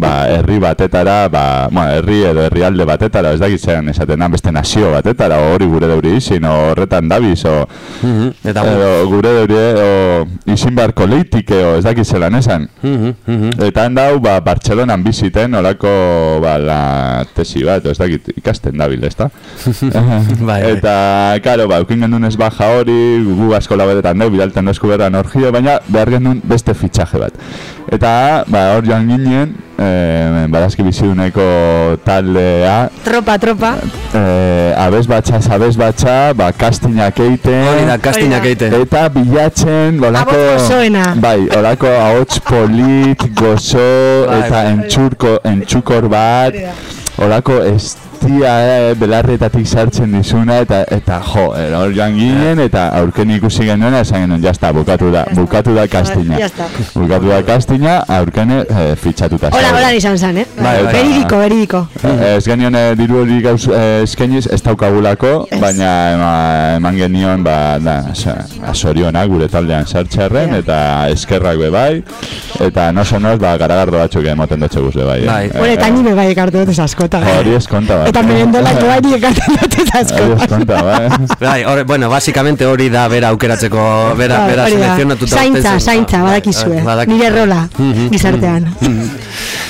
ba, herri batetara, ba, bueno, herri edo herrialde batetara, ez dakit zen, esaten da, beste nazio batetara, hori gure deuri izin, horretan dabiz, o... Mhm, Eta Edo gure deuri, o izin beharko leitike, ez dakit zelan esan. Mhm, mhm. Eta handau, ba, Bartzelonan biziten, olako, ba, la tesi bat, ez dakit, ikasten dabil, ezta? Bai, bai. Eta, karo, ba, eukin gendun ez baja hori, gu asko laberetan dugu, bidalten dozku berran orgio, baina behar gendun beste fitxaje bat. Eta, ba, hor joan ginen, eh, barazki biziduneko taldea, Tropa, tropa. eh, abez batxa, abez batxa, ba, kastinak eiten, Hori da, kastinak egiten. Eta bilatzen, olako... Bai, olako ahots polit, gozo, Bai, eta bai. entxurko, entxukor bat, olako estia eh, belarretatik sartzen dizuna, eta, eta jo, eh, hor joan ginen, eta aurken ikusi genuen, esan genuen, jazta, bukatu da, bukatu da kastina. Bukatu da kastina, aurken eh, fitxatuta. Hola, hola izan zan, eh? Bai. Beridiko, beridiko. Eh, Ez genion eh, diru hori gauz eh, eskainiz ez daukagulako, baina ema, eman genion ba, da, azorionak gure taldean sartxarren, eta eskerrak be bai, eta no sonoz ba, garagardo batzuk emoten dutxe guz be bai. eh. Bai. Eh, Hore, eta nime bai ekartu dut askota. Hori ez konta bat. Eta merendolak bai nik ekartu dut Hori ez askota. konta, bai. Bai, hori, bueno, básicamente hori da bera aukeratzeko, bera, Bai, bera selekzionatuta Zaintza, zaintza, Bai, badakizue. Nire rola, Mhm, gizartean.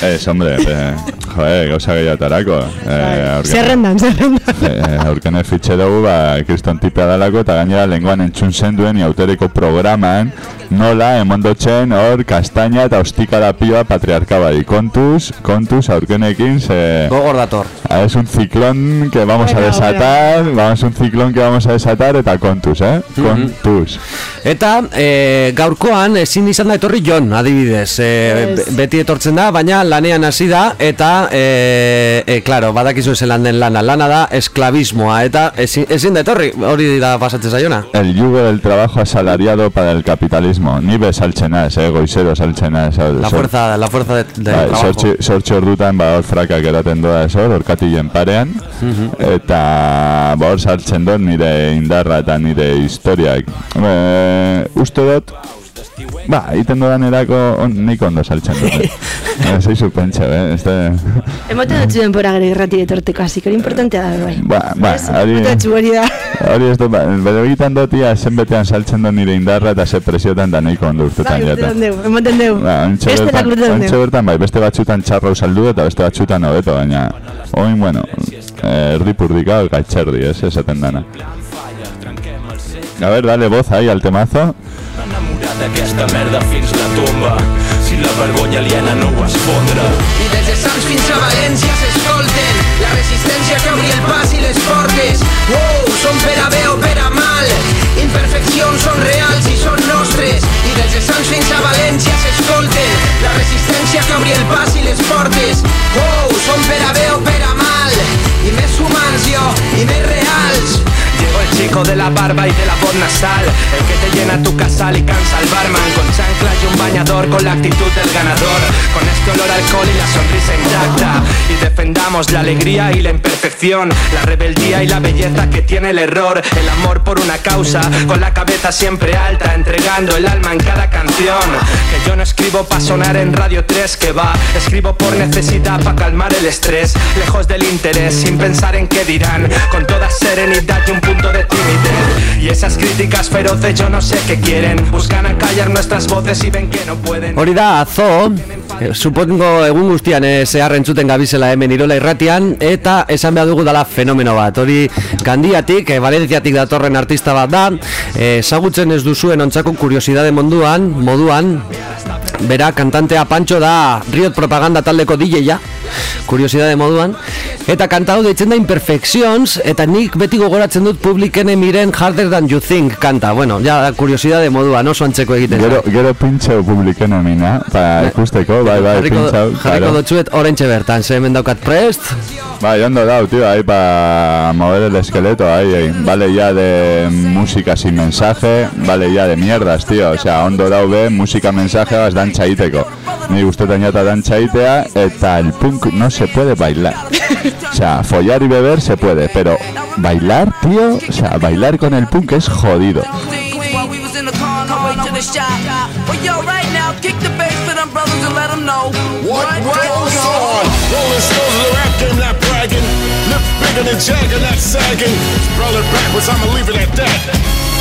Ez, hombre, eh, joe, gauza gehiagotarako. Eh, Zerrendan, zerrendan. eh, aurkene fitxe dugu, ba, kriston tipea dalako, eta gainera lenguan entzun zen duen iautereko programan, nola, emondotzen, hor, kastaina eta ostikara pioa patriarka bai. Kontuz, kontuz, aurkenekin, ze... Gogor dator. Ah, Es un ciclón que vamos a Bueno, desatar, vamos un ciclón que vamos a desatar, eta kontuz, eh? Kontuz. Eta e, gaurkoan ezin izan da etorri Jon, adibidez. E, be- beti etortzen da, baina lanean hasi da eta e, e, claro, badakizu zelan den lana. Lana da esklabismoa eta ezin, ezin da etorri, hori da pasatzen zaiona. El yugo del trabajo asalariado para el capitalismo mismo, ni be saltzen naz, eh, goizero saltzen naz. hau, La fuerza, la fuerza de, de Bai, trabajo. sortzi, sortzi ordutan ba hor frakak eraten doa ez hor, orkatilen parean, eta ba hor sartzen dut nire indarra eta nire historiak. E, uste dut, ba, egiten dodan erako on, nik ondo saltzen dut. Eh? Zeizu pentsa, eh? Ez da... Emoten dut zuen pora gero irratire torteko, así que hori importantea da, bai. Ba, ba, Ez? hori... Dut hori da. Hori ez dut, ba, bero egiten dut ia zenbetean saltzen dut nire indarra eta ze presiotan da nahiko ondo urtetan Bai, jata. urtetan deu, emoten deu. Ba, ontxe Beste bertan, bertan, bai, beste batzutan txarrau saldu eta beste batzutan hobeto, baina oin, bueno, eh, erdipurdika gaitxerdi, ez, esaten dana. A ver, dale voz ahí al temazo. D'aquesta merda fins la tomba si la vergonya aliena no ho esfondra I des de Sants fins a València s'escolten la resistència que obri el pas i les portes. Wow, són per a bé o per a mal. Imperfeccions són reals i són De la barba y de la voz nasal El que te llena tu casal y cansa al barman. Con chanclas y un bañador con la actitud del ganador. Con olor a alcohol y la sonrisa intacta. Y defendamos la alegría y la imperfección La rebeldía y la belleza que tiene el error El amor por una causa Con la cabeza siempre alta Entregando el alma en cada canción. Que yo no escribo para sonar en Radio 3 que va Escribo por necesidad para calmar el estrés Lejos del interés sin pensar en qué dirán Con toda serenidad y un punto de timidez. Y esas críticas feroces yo no sé qué quieren Buscan acallar nuestras voces y ven que no pueden. Eh, supongo egun guztian eh, zehar entzuten gabizela hemen irola irratian, eta esan behar dugu dala fenomeno bat. Hori kandiatik, eh, Valentziatik datorren artista bat da, eh, ezagutzen ez duzuen ontzako kuriosidade munduan, moduan, bera kantantea Pancho da Riot Propaganda taldeko DJ-a, kuriosidade moduan, eta kanta hau deitzen da Imperfections, eta nik beti gogoratzen dut publikene miren Harder Than You Think kanta, bueno, ja kuriosidade moduan, oso antzeko egiten. da. Gero, gero pintxau publiken emina, pa ikusteko, bai, bai, Jarriko, pintxau, jarriko dotzuet orentxe bertan, ze hemen daukat prest Bai, ondo dau, tío, ahí para mover el esqueleto, ahí, ahí. Vale ya de música sin mensaje, vale ya de mierdas, tío. O sea, ondo dau be, música mensaje, vas dantza egiteko. Ni gustetan jata dantza el punk no se puede bailar. Osea, follar y beber se puede, pero bailar, tío, o sea, bailar con el punk es jodido.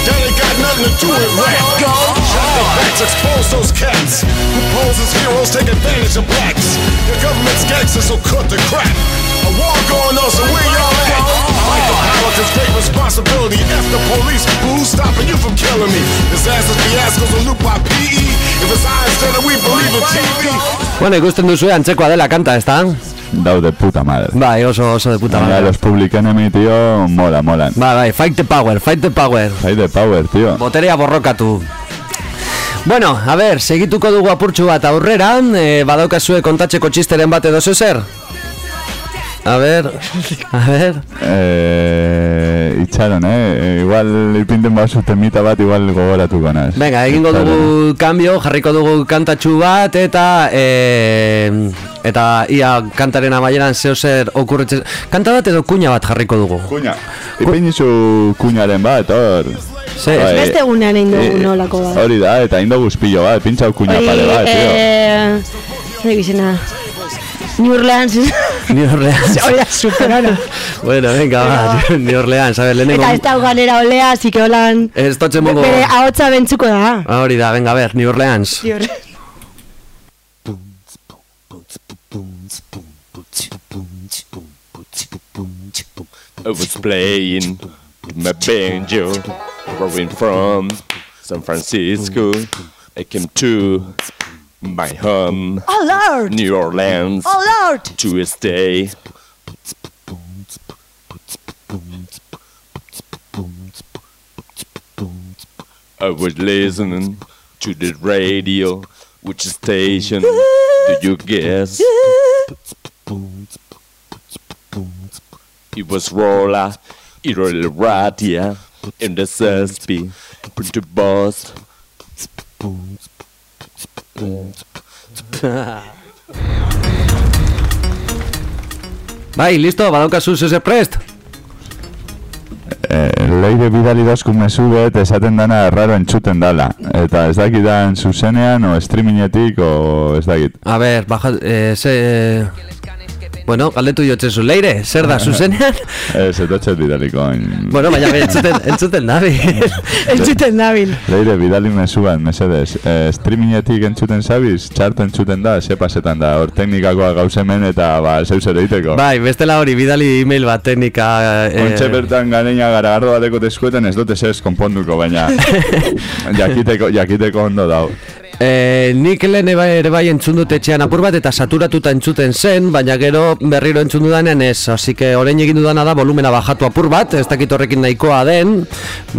That ain't got nothing to do with rap. Go! Shut the backs, expose those cats. Who pose heroes, take advantage of blacks. The government's gangsters, so cut the crap. A war going on, so where y'all at? Fight great responsibility. F the police, who's stopping you from killing me? Disasters, fiascos, and loop by PE. If it's I instead of we believe in TV. Bueno, ikusten duzu antzekoa dela kanta, ez da? Dau de puta madre. Bai, oso, oso de puta madre los Public Enemy, tío, mola, molan. Bai, bai, fight the power, fight the power Fight the power, tío. Boterea borrokatu Bueno, a ver, segituko dugu apurtxu bat aurrera e, Badaukazue kontatzeko txisteren bat edo zer? A ver, a ver Eh, itxaron, eh? Igual ipinten bazu temita bat, igual gogoratuko naz. Venga, egingo dugu cambio, jarriko dugu kantatxu bat eta e, eta ia kantaren amaieran zeo zer okurritzen Kanta bat edo kuña bat jarriko dugu Kuña Ipin izu kuñaren bat, hor Ze, Bai, Beste egunean egin dugu eh, nolako bat. Hori da, eta indo guzpillo bat, pintxau kuña pare bat, tío eh, zer izena? New Orleans. New Orleans Hori da, superona. Bueno, venga, ba, New Orleans, a ver, lehenengo Eta ez da ganera olea, así que holan... Ez totzen mongo Bere ahotsa bentzuko da. Ah, Hori da, venga, a ver, New Orleans New Orleans. I was playing my banjo, growing from San Francisco. I came to my home, Lord! New Orleans, to stay. I was listening to the radio. Which station do you guess? It was Rolla, Irol Radia, in the Sespi, the boss. Bai, listo, badaukazu zeze prest? Eh, leire bidali dozku mezu bet esaten dana erraro entzuten dala. Eta ez dakidan zuzenean o streamingetik o ez dakit. A ber, baja, eh, ze... Bueno, galdetu jotzezu, leire, zer da, zuzenean? Ez, etotxet bidaliko. bueno, baina entzuten, entzuten dabi. Entzuten dabil. Leire, bidali mezuan, mesedez. Eh, streamingetik entzuten zabiz, txarto entzuten da, ze pasetan da. Hor teknikakoa gauzemen eta ba, zeu zer egiteko. bai, bestela hori, bidali email bat teknika... Eh, Ontxe bertan ganeina garagardo bateko teskuetan ez dute ez konponduko, baina jakiteko, jakiteko ondo dau. Eh, nik lehen ere bai entzun dut etxean apur bat eta saturatuta entzuten zen, baina gero berriro entzun dudanean ez. Así que orain egin dudana da volumena bajatu apur bat, ez dakit horrekin nahikoa den,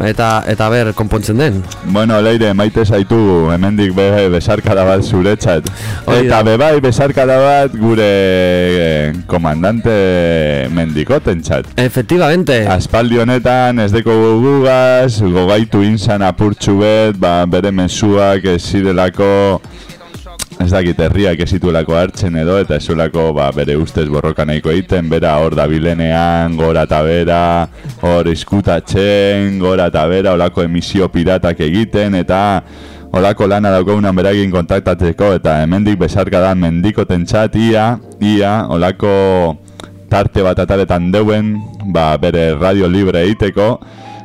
eta eta ber, konpontzen den. Bueno, Leire, maite zaitu, hemendik be, besarkada bat zuretzat. Eta be bai besarkada bat gure eh, komandante mendikotentzat. Efectivamente. Aspaldi honetan ez deko gugaz, gogaitu inzan apurtxu bet, ba, bere mezuak ez zirelako ez dakit herriak ez zituelako hartzen edo eta ez zuelako ba, bere ustez borroka nahiko egiten, bera hor dabilenean, gora eta bera, hor iskutatzen, gora eta bera, olako emisio piratak egiten eta olako lana daukaunan beragin kontaktatzeko eta hemendik besarka da mendiko tentzat ia, ia, olako tarte bat ataletan deuen, ba, bere radio libre egiteko,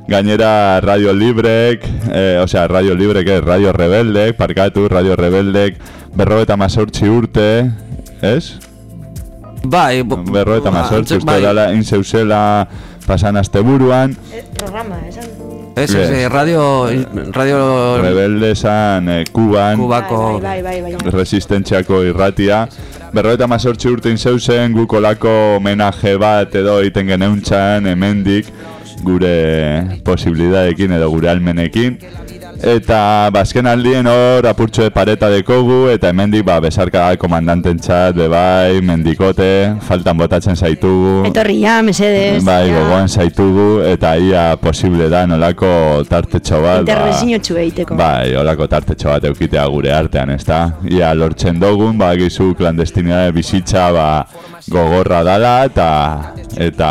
Gainera Radio Librek, eh, osea Radio Librek, ez, Radio Rebeldek, parkatu, Radio Rebeldek, berrogeta mazortzi urte, ez? Bai, bo, Berrogeta mazortzi urte bai. dala, inzeuzela pasan asteburuan, Programa, esan. Ez, ez, eh, radio, radio Rebelde zan eh, Kuban, Kubako... Bai, bai, bai, bai. resistentziako irratia. Berroeta mazortzi urte inzeuzen, guk olako homenaje bat edo egiten geneuntxan, hemendik, gure posibilidadekin edo gure almenekin. Eta bazken aldien hor apurtxo de pareta dekogu eta hemendik ba, besarka komandantentzat, bebai, mendikote, faltan botatzen zaitugu. Etorri ja, mesedez. Bai, gogoan zaitugu eta ia posible da nolako tartetxo bat. ba, Interbezinotxu egiteko. Bai, holako tartetxo bat eukitea gure artean, ezta? Ia lortzen dogun, ba, gizu klandestinidade bizitza, ba, gogorra dala, eta, eta,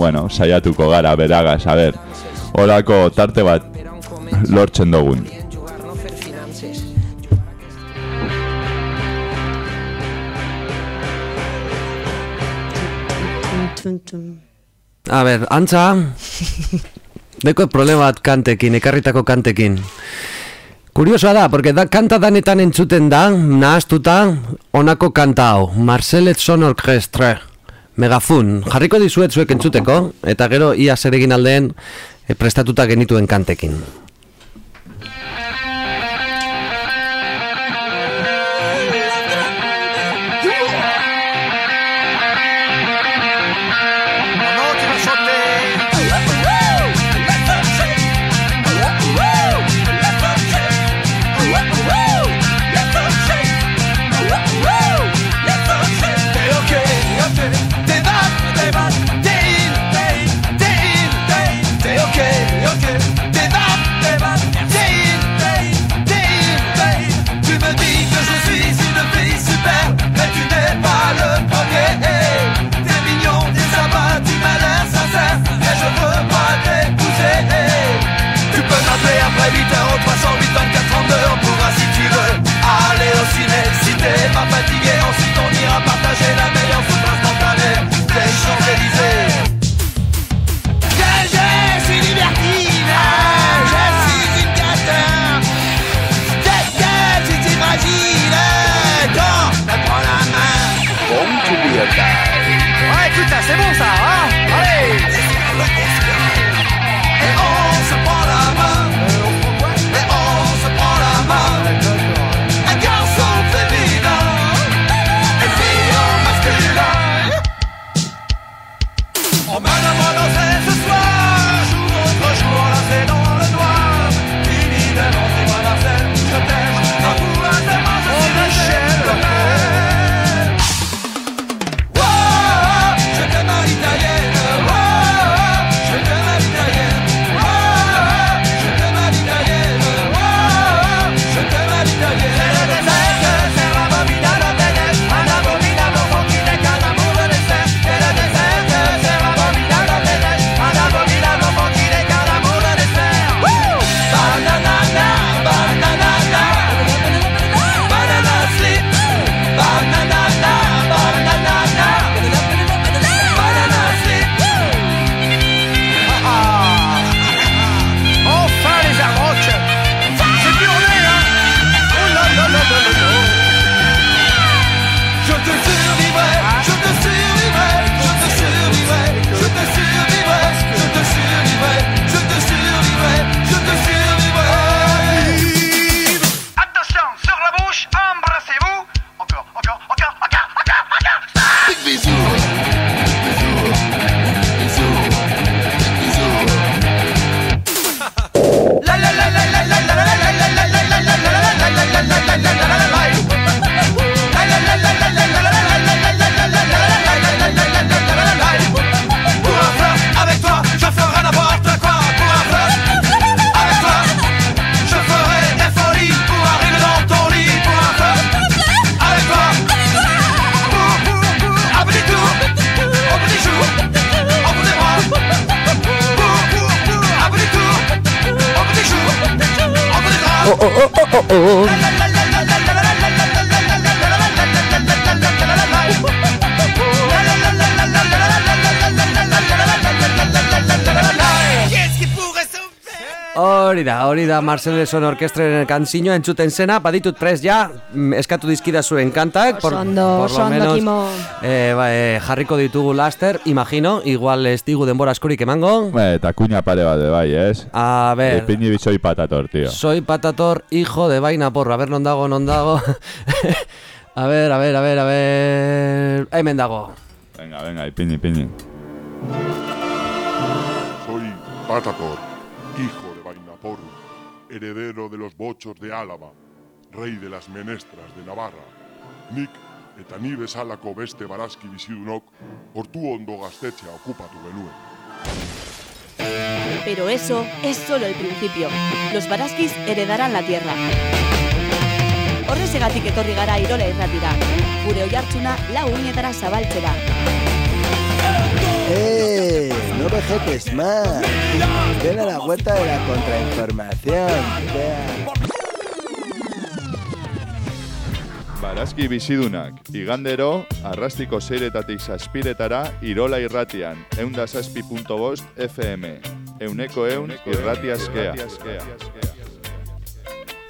bueno, saiatuko gara beragaz, a ber, holako tarte bat lortzen tun. A ber, antza, deko problema bat kantekin, ekarritako kantekin. Kuriosoa da, porque da kanta danetan entzuten da, nahaztuta, honako kanta hau, Marcelet Son Orchestre, Megafun, jarriko dizuet zuek entzuteko, eta gero ia zer egin aldeen eh, prestatuta genituen kantekin. Da, hori da Marceleson orkestren kantzino entzuten zena, baditut prez ja, mm, eskatu dizkida zuen kantak. Oso ondo, oso ondo, Kimo. eh, ba, eh, jarriko ditugu laster, imagino, igual ez digu denbora askorik emango. Ba, eta kuña pare bat de bai, ez? A ver, Ipini bizoi patator, tío. soy patator, hijo de vaina porro, a ver, non dago, non dago. a ver, a ver, a ver, a ver... Hemen dago. Venga, venga, ipini, ipini. Soy Patator, de Vainaporu, heredero de los bochos de Álava, rey de las menestras de Navarra. Nik eta ni bezalako beste barazki bizidunok, hortu ondo gaztetxea okupatu genuen. Pero eso es solo el principio. Los Baraskis heredarán la tierra. Horrezegatik etorri gara Irola irratira. Gure oihartzuna lau uinetara zabaltzera. ¡Eh! No vejetes más. Ven a la vuelta de la contrainformación. Barazki bizidunak, igandero, arrastiko zeiretatik zazpiretara, irola irratian, eunda zazpi.bost FM. Euneko eun irratiazkea.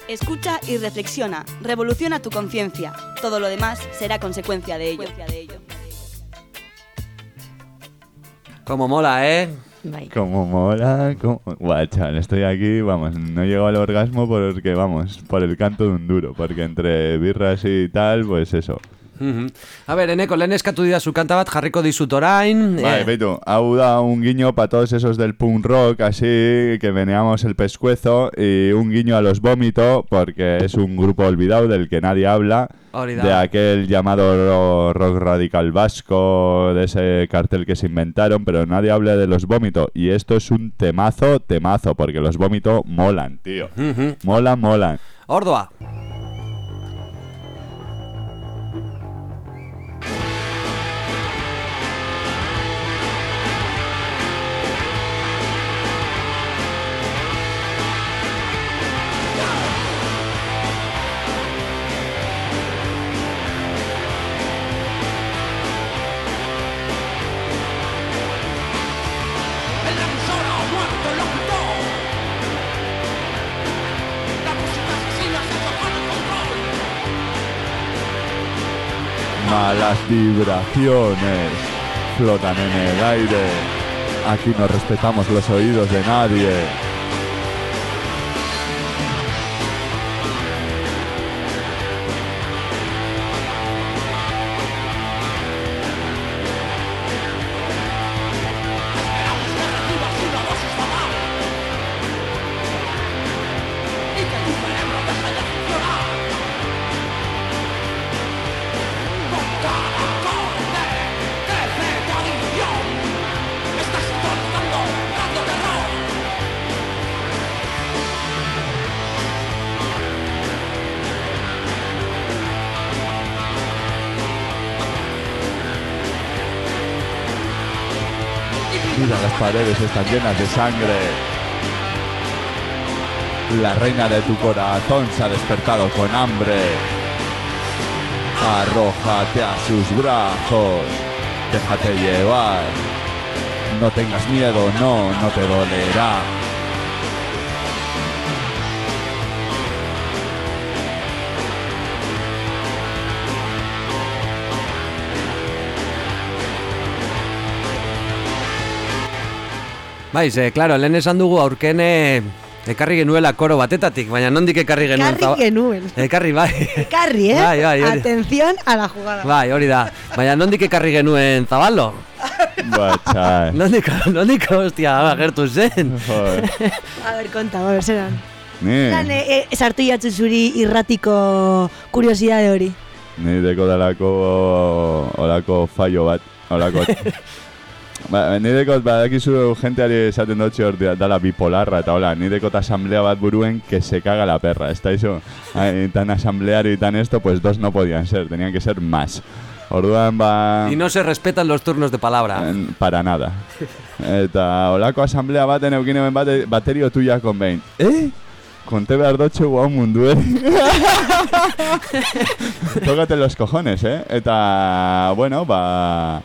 Escucha y reflexiona. Revoluciona tu conciencia. Todo lo demás será consecuencia de ello. Como mola, ¿eh? Como mola, como... Chaval, estoy aquí, vamos, no llego al orgasmo porque, vamos, por el canto de un duro, porque entre birras y tal, pues eso. A ver, Eneko, lehen eskatu didazu kanta bat jarriko dizut orain. Vale, eh, Beitu, hau da un guiño para todos esos del punk rock, así que veníamos el pescuezo, y un guiño a los vómitos, porque es un grupo olvidado del que nadie habla, de aquel llamado ro- rock radical vasco, de ese cartel que se inventaron, pero nadie habla de los vómitos, y esto es un temazo, temazo, porque los vómitos molan, tío. Mhm. Molan, molan. Ordoa. Malas vibraciones flotan en el aire. Aquí no respetamos los oídos de nadie. Paredes están llenas de sangre. La reina de tu corazón se ha despertado con hambre. Arrójate a sus brazos. Déjate llevar. No tengas miedo, no, no te dolerá. Baiz, eh, claro, lehen esan dugu aurkene ekarri genuela koro batetatik, baina nondik ekarri genuen Ekarri genuen. Ekarri, bai. Ekarri, eh? Bai, bai, hori. Atención a la jugada. Bai, hori da. Baina nondik ekarri genuen zabalo? Batxai. Nondik, nondik, hostia, agertu zen. A ver, konta, a ver, zeran. Ni, Zeran, e, e, sartu jatzu zuri irratiko kuriosidade hori. ni deko dalako olako fallo bat. Olako... Ba, ni dekot badakizu jenteari esaten dutxe hor dala bipolarra eta hola, ni dekot asamblea bat buruen que se caga la perra, ez da tan asambleario y tan esto, pues dos no podían ser, tenían que ser más. Orduan ba... Y no se respetan los turnos de palabra. En- para nada. Eta olako asamblea baten eukine ben bate, baterio tuya con behin. Eh? konte behar dotxe guau mundu, eh? Tócate los cojones, eh? Eta, bueno, ba...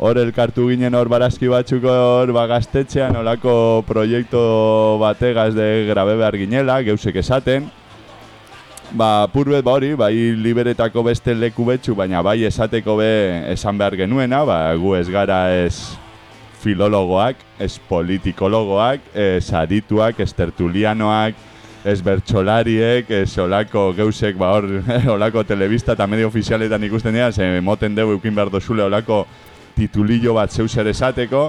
Hor elkartu ginen hor barazki batzuk hor ba gaztetxean olako proiektu bategaz de grabe behar ginela, geusek esaten. Ba, purbet ba hori, bai liberetako beste leku betxu, baina bai esateko be esan behar genuena, ba, gu ez gara ez filologoak, ez politikologoak, ez adituak, ez tertulianoak, ez bertsolariek, ez olako geusek, ba hor, olako telebista eta medio ofizialetan ikusten dira, ze moten dugu eukin behar dozule olako titulillo bat zeu zer esateko,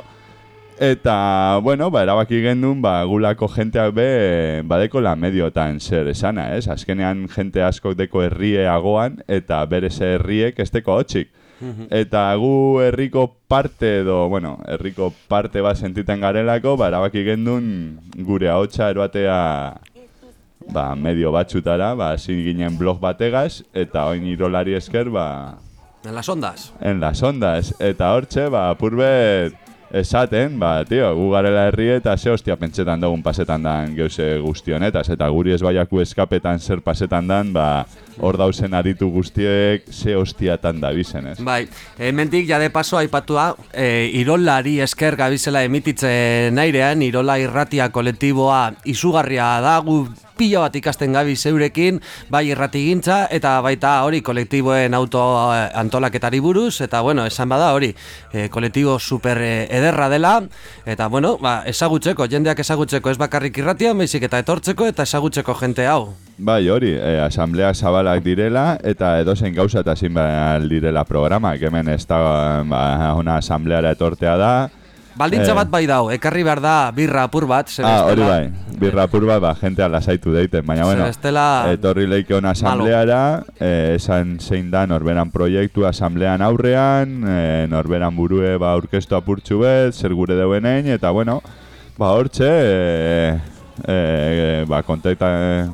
eta, bueno, ba, erabaki gendun, ba, gulako jenteak be, badeko la mediotan zer esana, ez? Azkenean jente askok deko herrie agoan, eta bere ze herriek esteko hotxik. Eta gu herriko parte edo, bueno, herriko parte bat sentiten garelako, ba, erabaki gendun gure ahotsa eroatea ba, medio batxutara, ba, hasi ginen blog bategaz, eta oin irolari esker, ba, En las ondas. en las ondas. Eta hortxe, ba, purbet esaten, ba, tio, gu garela herri eta ze hostia pentsetan dugun pasetan dan geuse guzti honetaz. Eta guri ez baiaku eskapetan zer pasetan dan, ba, hor dausen aritu guztiek ze hostiatan da bizen, ez? Bai, hemendik ja de paso aipatua, e, Irolari esker gabizela emititzen airean, Irola irratia kolektiboa izugarria da, gu pila bat ikasten gabi zeurekin, bai irratigintza eta baita hori kolektiboen auto eh, antolaketari buruz, eta bueno, esan bada hori, e, kolektibo super eh, ederra dela, eta bueno, ba, ezagutzeko, jendeak ezagutzeko ez bakarrik irratian, baizik eta etortzeko eta ezagutzeko jente hau. Bai, hori, e, asamblea zabalak direla eta edozein gauza eta zin behar direla programak. Hemen ez da, ba, una asambleara etortea da. Baldintza Eh, bat bai dau, ekarri behar da birra apur bat, zer Ah, hori bai, birra apur bat, ba, jentea lasaitu deiten, baina bueno, bestela- etorri leike hona asambleara, eh, esan zein da norberan proiektu asamblean aurrean, eh, norberan burue ba aurkeztu apurtxu bet, zer gure deuenein, eta bueno, ba hortxe, eh, eh, ba kontekta,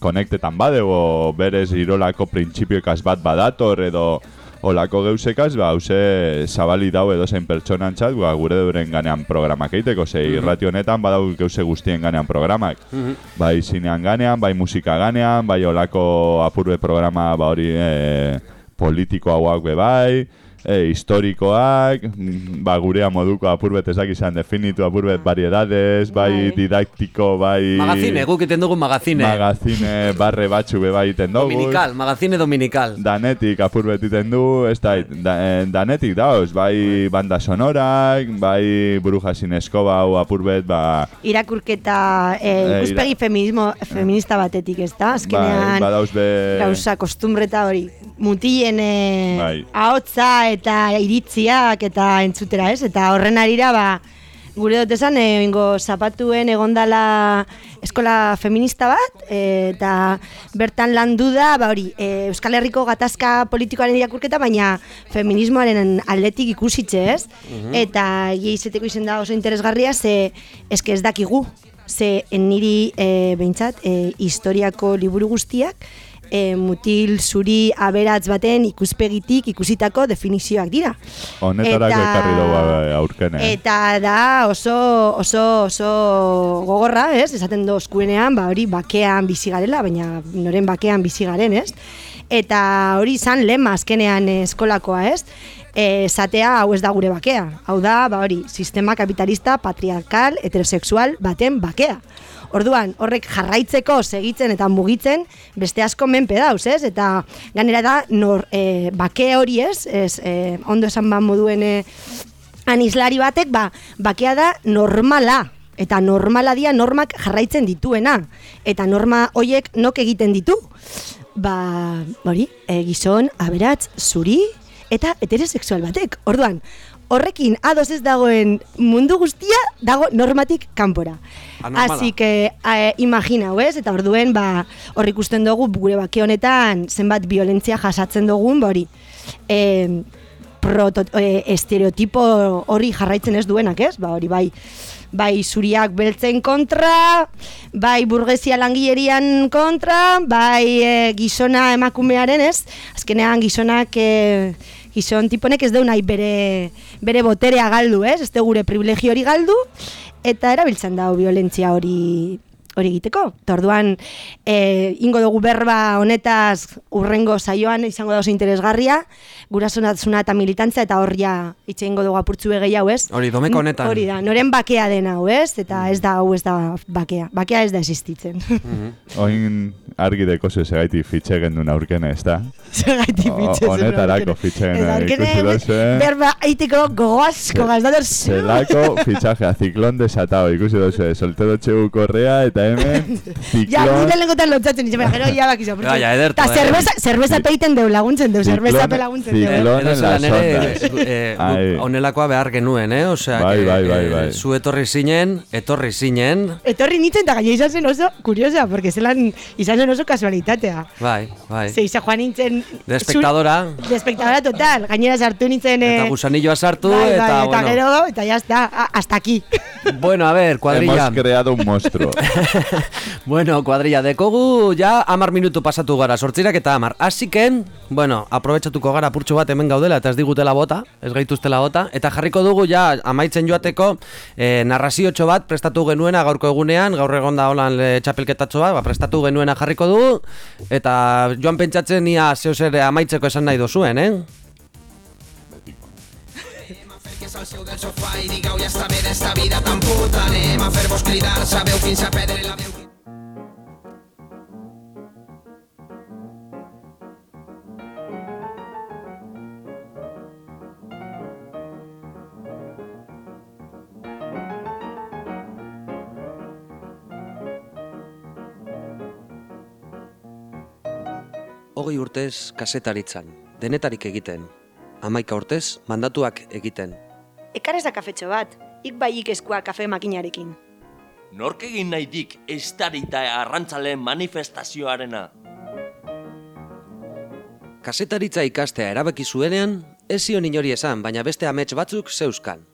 konektetan badego, berez irolako printzipioekaz bat badator, edo olako geusekaz, ba, hause zabali dau edo zein pertsonantzat, ba, gure deuren ganean programak eiteko, ze Mhm. irrati honetan badau geuse guztien ganean programak. Mhm. Bai zinean ganean, bai musika ganean, bai olako apurbe programa ba hori e, politiko hauak be bai, e, historikoak, mm, ba gurea moduko apurbet ezak izan definitu apurbet variedades, bai didaktiko, bai... Magazine, guk iten dugu magazine. Magazine barre batxu be bai iten dugu. Dominical, magazine dominical. Danetik apur iten du, ez da, da, eh, danetik dauz, bai banda sonorak, bai bruja sin eskoba hau apurbet, ba, Irakurketa Eh, eh, ikuspegi feminismo, feminista batetik, ez da? bai, Azkenean, badauz be... gauza, kostumbreta hori, mutilen eh, Bai. ahotsa eta iritziak eta entzutera, ez? Eta horren arira, ba, gure dut esan, eh, ingo zapatuen egondala eskola feminista bat, eh, eta bertan landu da, ba hori, eh, Euskal Herriko gatazka politikoaren irakurketa, baina feminismoaren aldetik ikusitze, ez? Mhm. Eta egia izeteko izen da oso interesgarria, ze eske ez dakigu, ze niri e, behintzat e, historiako liburu guztiak e, mutil zuri aberatz baten ikuspegitik ikusitako definizioak dira. Honetarako Eta- ekarri dugu a- aurkene. Eta da oso, oso, oso gogorra, ez? Esaten dozkuenean, ba hori bakean bizi garela, baina noren bakean bizi garen, ez? Eta hori izan lema azkenean eh, eskolakoa, ez? E, esatea hau ez da gure bakea. Hau da, ba hori, sistema kapitalista, patriarkal, heterosexual baten bakea. Orduan, horrek jarraitzeko segitzen eta mugitzen beste asko menpe dauz, ez? Eta ganera da, nor, e, bake hori ez, ez e, ondo esan ba moduen e, anislari batek, ba, bakea da normala. Eta normala dia normak jarraitzen dituena. Eta norma hoiek nok egiten ditu. Ba, hori, e, gizon, aberatz, zuri, eta heterosexual batek. Orduan, horrekin ados ez dagoen mundu guztia dago normatik kanpora. Anormala. Así que imagina, ez? Eta orduen ba hor ikusten dugu gure bake honetan zenbat violentzia jasatzen dugun, ba hori. Eh, proto, eh, estereotipo hori jarraitzen ez duenak, ez? Ba hori bai bai zuriak beltzen kontra, bai burgesia langilerian kontra, bai eh, gizona emakumearen, ez? Azkenean gizonak eh, gizon tiponek ez deu nahi bere, bere boterea galdu, ez? Ez gure privilegio hori galdu, eta erabiltzen da violentzia hori hori egiteko. Eta orduan, e, ingo dugu berba honetaz urrengo saioan izango da oso interesgarria, gurasonatzuna eta militantzia, eta hor ja itxe ingo dugu apurtzu gehi hau, ez? Hori, domeko honetan. Hori da, noren bakea den hau, ez? Eta ez da hau, ez da bakea. Bakea ez da existitzen. Oin argi deko ze segaiti fitxe gendun aurkene, ez da? Segaiti fitxe O- Honetarako fitxe gendun aurkene, ikusi dozu, berba eiteko gogo asko gazdator zu. Zelako fitxajea, ziklon desatao, ikusi dozu, soltero txegu korrea, eta hemen, Ja, ziklon... gure lengotan lotzatzen, izan, baina gero ja bakizu. Ja, ja, ederto, Ta eh. cerveza, cerveza peiten deu laguntzen deu, cerveza pe laguntzen deu. zelan en las ere, ondas. eh, guk Ai. honelakoa behar genuen, eh? Osea, Bai, que, bai, bai, eh, bai. zu etorri zinen, etorri zinen, Etorri nintzen eta gaina izan zen oso kuriosa, porque zelan izan zen oso kasualitatea. bai, bai. Ze izan joan nintzen... De espectadora, De espectadora total. Gainera sartu nintzen... eta eh, gusanilloa sartu, bai, bai, eta, eta bueno. gero, eta ya está, hasta aquí. Bueno, a ver, cuadrilla. Hemos creado un monstruo. Bueno, cuadrilla, dekogu ja amar minutu pasatu gara, sortzirak eta amar. Que, bueno, aprobetsatuko gara purtsu bat hemen gaudela eta ez digutela bota, ez gaituztela bota, eta jarriko dugu ja amaitzen joateko eh, narraziotxo bat prestatu genuena gaurko egunean, gaur egon da holan le, txapelketatxo bat, ba, prestatu genuena jarriko dugu, eta joan pentsatzen ia zeu zer amaitzeko esan nahi dozuen, eh? És al seu del sofà i digueu ja està bé d'esta vida tan puta. Anem a fer-vos cridar, sabeu fins a perdre la veu. Hogei urtez kasetaritzan, denetarik egiten, amaika urtez mandatuak egiten. Ekareza kafetxo bat, ik baiik eskua kafe makinarekin. Nork egin nahi dik estarita arrantzaleen manifestazioarena? Kasetaritza ikastea erabaki zuenean, ez zion inori esan, baina beste amets batzuk zeuskan.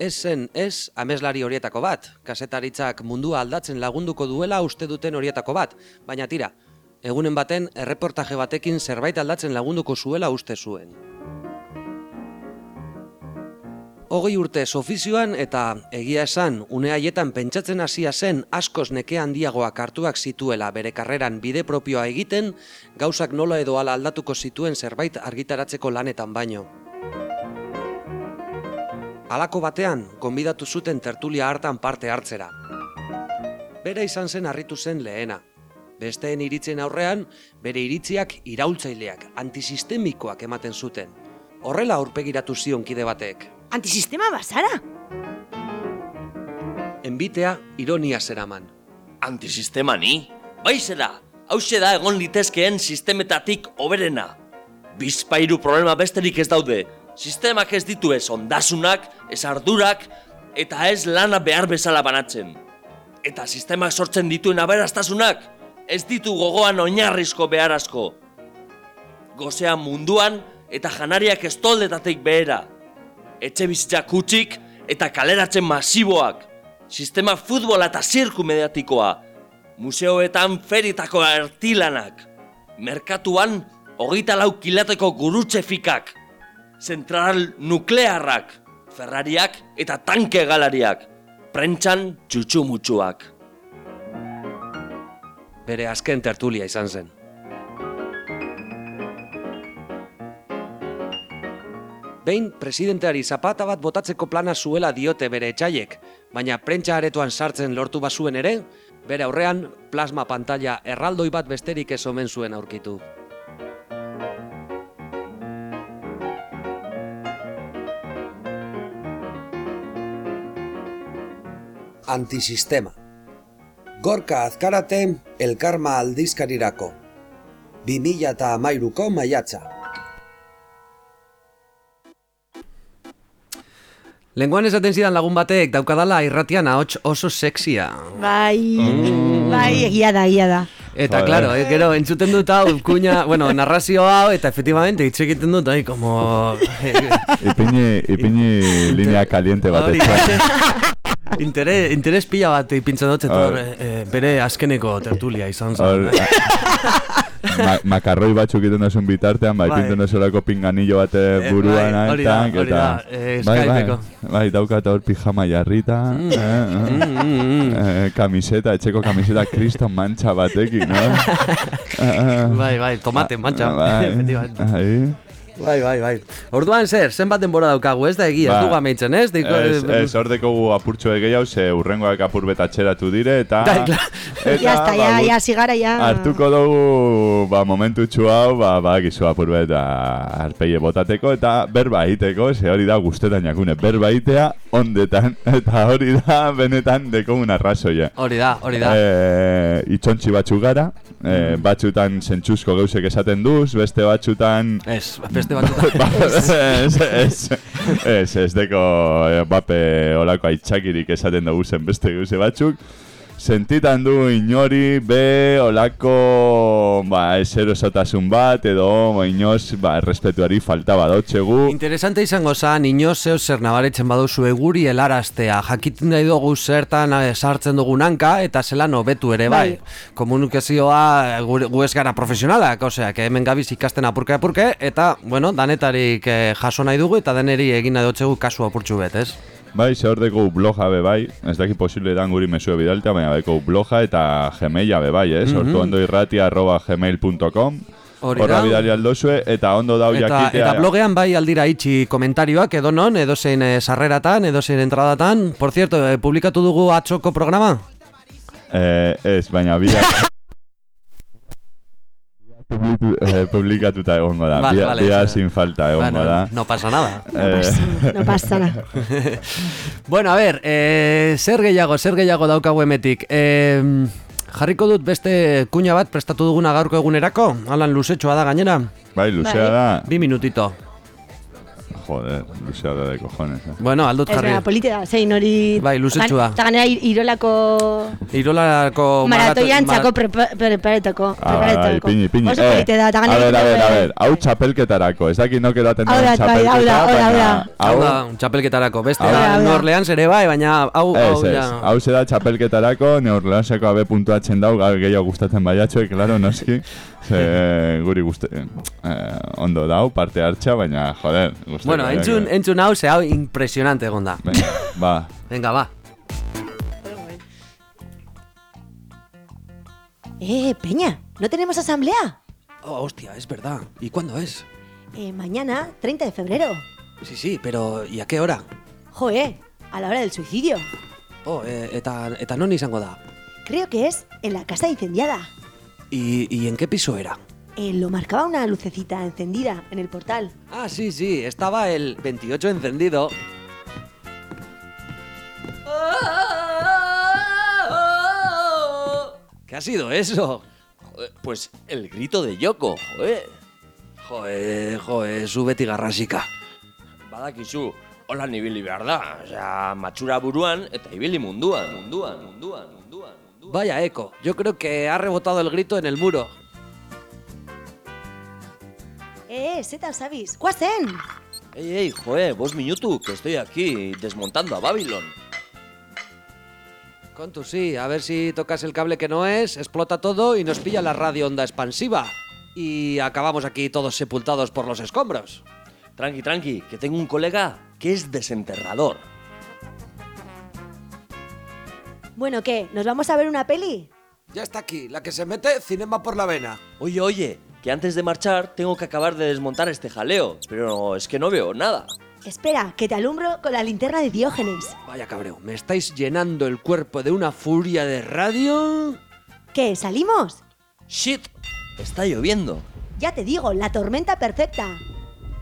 Ez zen ez ameslari horietako bat, kasetaritzak mundua aldatzen lagunduko duela uste duten horietako bat, baina tira, egunen baten erreportaje batekin zerbait aldatzen lagunduko zuela uste zuen. Hogei urte ofizioan eta egia esan une haietan pentsatzen hasia zen askoz neke handiagoak hartuak zituela bere karreran bide propioa egiten, gauzak nola edo ala aldatuko zituen zerbait argitaratzeko lanetan baino. Halako batean, gonbidatu zuten tertulia hartan parte hartzera. Bera izan zen harritu zen lehena. Besteen iritzen aurrean, bere iritziak iraultzaileak, antisistemikoak ematen zuten. Horrela aurpegiratu zion kide batek. Antisistema bazara? Enbitea ironia zeraman. Antisistema ni? Bai zera, hause da egon litezkeen sistemetatik oberena. Bizpairu problema besterik ez daude. Sistemak ez ditu ez ondasunak, ez ardurak, eta ez lana behar bezala banatzen. Eta sistemak sortzen dituen aberastasunak, ez ditu gogoan oinarrizko beharazko. Gozea munduan eta janariak estoldetatik behera. Etxe bizitzak kutsik eta kaleratzen masiboak. Sistema futbola eta zirku mediatikoa. Museoetan feritako artilanak. Merkatuan hogeita lau kilateko gurutxe fikak. Zentral nuklearrak. Ferrariak eta tanke galariak. Prentxan txutxumutxuak. Bere azken tertulia izan zen. Behin, presidenteari zapata bat botatzeko plana zuela diote bere etxaiek, baina prentsa aretoan sartzen lortu bazuen ere, bere aurrean plasma pantalla erraldoi bat besterik ez omen zuen aurkitu. Antisistema. Gorka azkarate, elkarma aldizkarirako. 2000 eta amairuko maiatza. Lenguan esaten zidan lagun batek daukadala irratian ahots oso sexia. Bai, Mm. bai, egia da, egia da. Eta, Joder. claro, eh, gero, entzuten dut hau, kuña, bueno, narrazio hau, eta efectivamente, hitz egiten dut, ai, como... Ipini, ipini linea caliente bat. Hori, interes, interes pila bat ipintzen dut, eta eh, eh, bere azkeneko tertulia izan zen. Ma, makarroi batzuk iten duzun bitartean, bai, Bai. pinten duzulako pinganillo bate Eh, buruan, bai, hori da, eta, hori da, eh, bai, bai, Skypeko. bai, daukat hor pijama jarrita, eh, eh, eh, kamiseta, etxeko kamiseta kriston mantxa batekin, no? Eh, Bai, bai, tomate, mantxa. Bai, Efectivamente. Bai. Bai, bai. Orduan zer, zenbat denbora daukagu, ez da egia, Ba, ez dugu amaitzen, ez? Deiko, Ez, ez, hor dekogu apurtxo gehiago, ze urrengoak apur betatxeratu dire, eta... Bai, klar. Ya está, ya, ba, ya, sigara, ya. Hartuko dugu, ba, momentu hau, ba, ba, gizu apur bet, arpeie botateko, eta berba egiteko, ze hori da guztetan jakune, berba egitea ondetan, eta hori da benetan dekogun arrazoia. Hori da, hori da. E, itxontxi batzuk gara, e, batzutan zentsuzko geusek esaten duz, beste batzutan... Ez, beste batzutan. Ba, ez, ez, ez, ez deko eh, bape olako aitzakirik esaten dugu zen beste geuse batzuk. Sentitan du inori be olako ba, eserosotasun bat edo inoz ba, errespetuari falta badotxegu. Interesante izango zan, inoz zeu zer nabaretzen baduzu eguri helaraztea. Jakiten nahi dugu zertan eh, sartzen dugun hanka eta zelan hobetu ere bai. Komunikazioa eh, gure- gu ez gara profesionalak, osea, que hemen gabiz ikasten apurke apurke eta, bueno, danetarik eh, jaso nahi dugu eta deneri egin nahi dutxegu kasu apurtxu bet, ez? Bai, ze hor deko bloga be bai, ez daki posible dan guri mesue bidaltea, baina deko bloga eta gmaila be bai, ez? Mhm. Hortu ondo irratia arroba gmail.com Horra da. bidali aldozue, eta ondo dau Eta, jakitea... eta blogean bai aldira itxi komentarioak edo non, edo zein eh, sarreratan, edo zein entradatan. Por cierto, eh, publikatu dugu atxoko programa? Eh, ez, baina bia... Publitu- eh, publikatuta egongo da, Vale, bia, vale, bia sin falta egongo bueno, da. no pasa nada. No pasa nada, no pasa nada. bueno, a ver, eh, zer gehiago, zer gehiago daukagu emetik. Eh, jarriko dut beste kuña bat prestatu duguna gaurko egunerako, alan luzetxoa da gainera. Bai, luzea da, Bi minutito. Joder, luzea da de cojones, eh. Bueno, aldut Ez jarri. bera, polita, zein hori... Bai, luzetxua. Eta ganera ir- irolako... Irolako Maratoian marato- txako prepa- preparetako. Ah, bai, preparetako. pini, pini. Oso polite da, eta a ganera... ver, a ver, a ver, hau txapelketarako, ez daki no quedaten Hau da, bai, hau da, hau da, hau da. Hau da, txapelketarako, beste Hau da, da, hau da. New Orleans ere bai, baina hau, Ez, ez, hau zera txapelketarako, neurleanseko abe puntuatzen dau, gehiago gustatzen baiatxoek, claro, noski. Ze, guri guste, eh, ondo dau, parte hartxa, baina, joder, gustatzen. Bueno, entzun, entzun hau, ze hau impresionante egon da. Venga, ba. Venga, ba. Eh, Peña, ¿no tenemos asamblea? Oh, hostia, es verdad. ¿Y cuándo es? Eh, mañana, 30 de febrero. Sí, sí, pero ¿y a qué hora? Joe, a la hora del suicidio. Oh, eh, eta, eta non izango da? Creo que es en la casa incendiada. ¿Y, ¿Y en qué piso era? Eh, lo marcaba una lucecita encendida en el portal. Ah, sí, sí, estaba el 28 encendido. ¿Qué ha sido eso? Joder, pues el grito de Yoko, joder. Joe, joe, zu beti garrasika. Badakizu, hola ibili behar da. Osea, matxura buruan eta ibili munduan, munduan, munduan, munduan. Vaya eco, yo creo que ha rebotado el grito en el muro. Eh, zeta, sabis, guazen! Ey, ey, joe, vos minutu, que estoy aquí desmontando a Babylon. Contu, sí, a ver si tocas el cable que no es, explota todo y nos pilla la radio onda expansiva. Y acabamos aquí todos sepultados por los escombros. Tranqui, tranqui, que tengo un colega que es desenterrador. Bueno, ¿qué? ¿Nos vamos a ver una peli? Ya está aquí, la que se mete cinema por la vena. Oye, oye, que antes de marchar tengo que acabar de desmontar este jaleo, pero es que no veo nada. Espera, que te alumbro con la linterna de Diógenes. Vaya cabreo, me estáis llenando el cuerpo de una furia de radio. ¿Qué? ¿Salimos? Shit, está lloviendo. Ya te digo, la tormenta perfecta.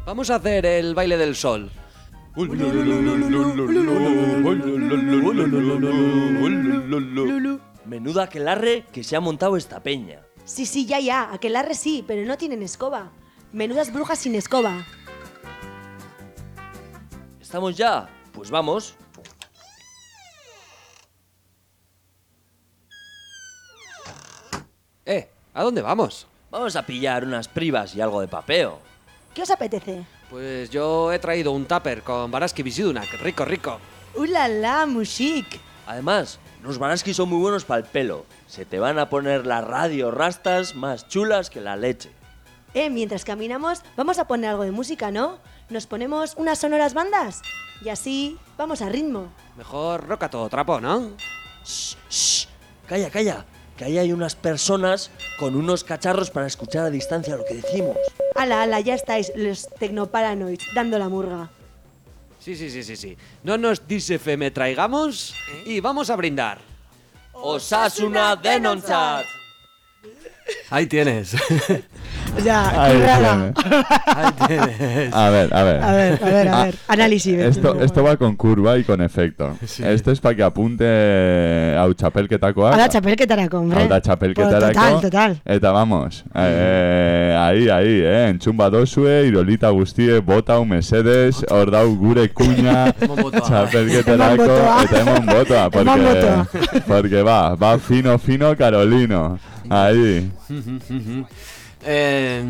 Vamos a hacer el baile del sol. Menuda aquelarre que se ha montado esta peña. Sí, sí, ya, ya, aquelarre sí, pero no tienen escoba. Menudas brujas sin escoba. ¿Estamos ya? Pues vamos. Eh, ¿a dónde vamos? Vamos a pillar unas privas y algo de papeo. ¿Qué os apetece? Pues yo he traído un tupper con Baraski Bisidunak, rico, rico. ¡Uh, la, la, mushik! Además, Los Baraski son muy buenos para el pelo. Se te van a poner las radio rastas más chulas que la leche. Eh, mientras caminamos, vamos a poner algo de música, ¿no? Nos ponemos unas sonoras bandas y así vamos a ritmo. Mejor roca todo trapo, ¿no? Calla, calla. Que ahí hay unas personas con unos cacharros para escuchar a distancia lo que decimos. Ala, ala, ya estáis, los tecnoparanoids, dando la murga. Sí, sí, sí, sí, sí. No nos me traigamos y vamos a brindar. Osasuna denontzat. Ahí tienes. Ya, Ahí currada. tiene. A ver, a ver. A ver, a ver, a Ah, ver. Análisis. Esto, esto va con curva y con efecto. Esto es para que apunte hau txapelketakoak. Ahora txapelketarako, hombre. Hau da txapelketarako. Total, total. Eta vamos, eh, ahí, ahí, eh, entzun badozue, irolita guztie, botau, mesedes, hor dau gure kuña, txapelketarako, Eman botoa. eta emon botoa, Eman porque, botoa. porque va, va fino, fino, Carolino, ahí. Eh,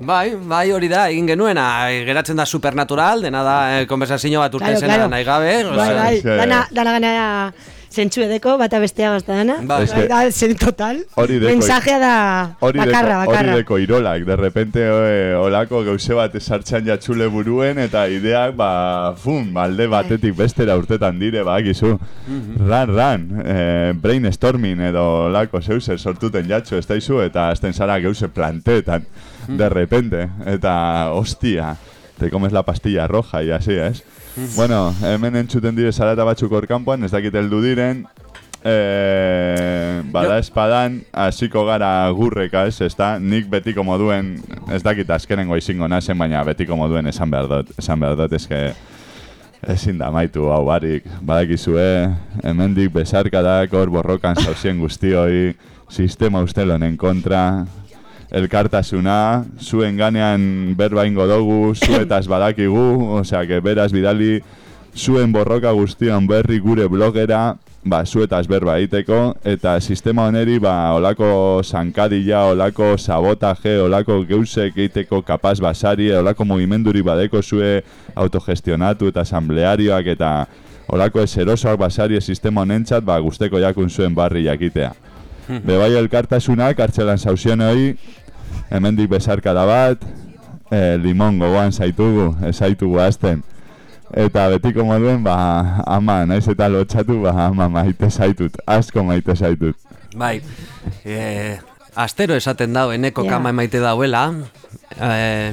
bai, bai hori da, egin genuena, eh, geratzen da supernatural, dena da eh, konversazio bat urte Claro, zena claro. nahi gabe. Bai, bai, dana, dana gana zentsu edeko, bata bestea gazta dana. Bai. Es que- da, zen total. Hori deko- Mensajea da Hori bakarra, deko, bakarra. hori deko irolak, de repente eh, olako gauze bat esartxan jatxule buruen eta ideak, ba, fun, balde batetik bestera urtetan dire, ba, gizu. Ran, ran, eh, brainstorming edo olako zeuze sortuten jatxu, ez daizu, eta azten zara gauze planteetan, de repente, eta hostia, te comes la pastilla roja y así, ez? Bueno, hemen entzuten dire zarata batzuk hor kanpoan, ez dakit heldu diren, Eh, bada espadan, hasiko gara gurreka, ez, ezta? Nik betiko moduen, ez dakit azkenengo izango nazen, baina betiko moduen esan behar dut, esan behar dut, eske ezin da maitu hau barik, badakizue, hemendik besarkadak hor borrokan zauzien guztioi, sistema ustelonen kontra, elkartasuna, zuen ganean berba ingo dugu, zuetaz badakigu, osea, que beraz bidali, zuen borroka guztian berri gure blogera, ba, zuetaz berba egiteko, eta sistema oneri, ba, olako zankadilla, olako sabotaje, olako geusek egiteko kapaz basari, olako mugimenduri badeko zue autogestionatu eta asamblearioak eta olako eserosoak basari sistema honentzat, ba, guzteko jakun zuen barri jakitea. Bebai elkartasunak, hartzelan zauzion hori, hemendik besarkada bat, eh, limon gogoan zaitugu, ez zaitugu azten. Eta betiko moduen, ba, ama, naiz eta lotxatu, ba, ama maite zaitut, asko maite zaitut. Bai, eh, astero esaten dau, eneko Ja. kama maite dauela, eh,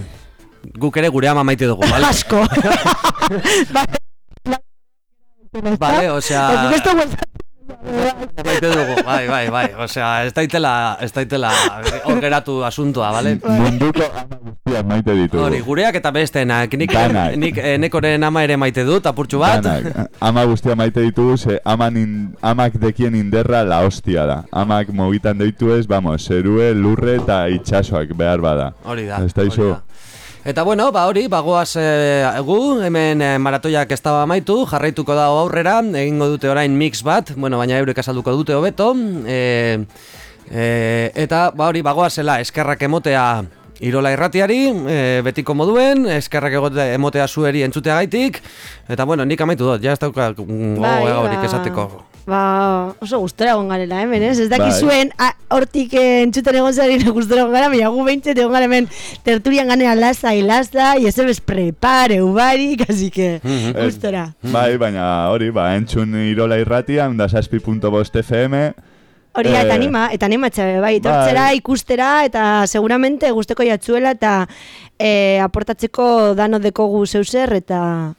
guk ere gure ama maite dugu, bale? Asko. Vale, osea... Maite dugu, bai, bai, bai, osea, ez daitela, ez daitela hor geratu asuntua, bale? Munduko ama maite ditugu. Hori, gureak eta bestenak, nik, Danak. nik eh, nekoren ama ere maite dut, apurtxu bat. Danak. Ama guztia maite ditugu, ze aman in, amak dekien inderra la hostia da. Amak mogitan deitu ez, vamos, zerue, lurre eta itxasoak behar bada. Hori da, Ez daizu. Eta bueno, ba hori, bagoaz e, gu, hemen e, maratoiak ez daba amaitu, jarraituko da aurrera, egingo dute orain mix bat, bueno, baina eurek azalduko dute hobeto, e, e, eta ba hori, bagoazela eskerrak emotea Irola irratiari, e, betiko moduen, eskerrak emotea zueri entzuteagaitik, eta bueno, nik amaitu dut, ja ez dauka mm, gogo Bai, ba. esateko. Ba, oso gustora egon garela hemen, ez? Ez Bai. dakizuen a- hortik eh, entzuten egon zari gustora egon gara, baina gu behintzet egon gara hemen tertulian ganean laza y laza, y ese bez prepare, ubarik, así que Eh, gustora. Bai, baina hori, ba, entzun irola irratia, da saspi.bost FM. Hori da, eta Eh, anima, eta animatza be, bai, etortzera, bai. ikustera, eta seguramente gusteko jatzuela, eta eh, aportatzeko dano dekogu zeuser, eta...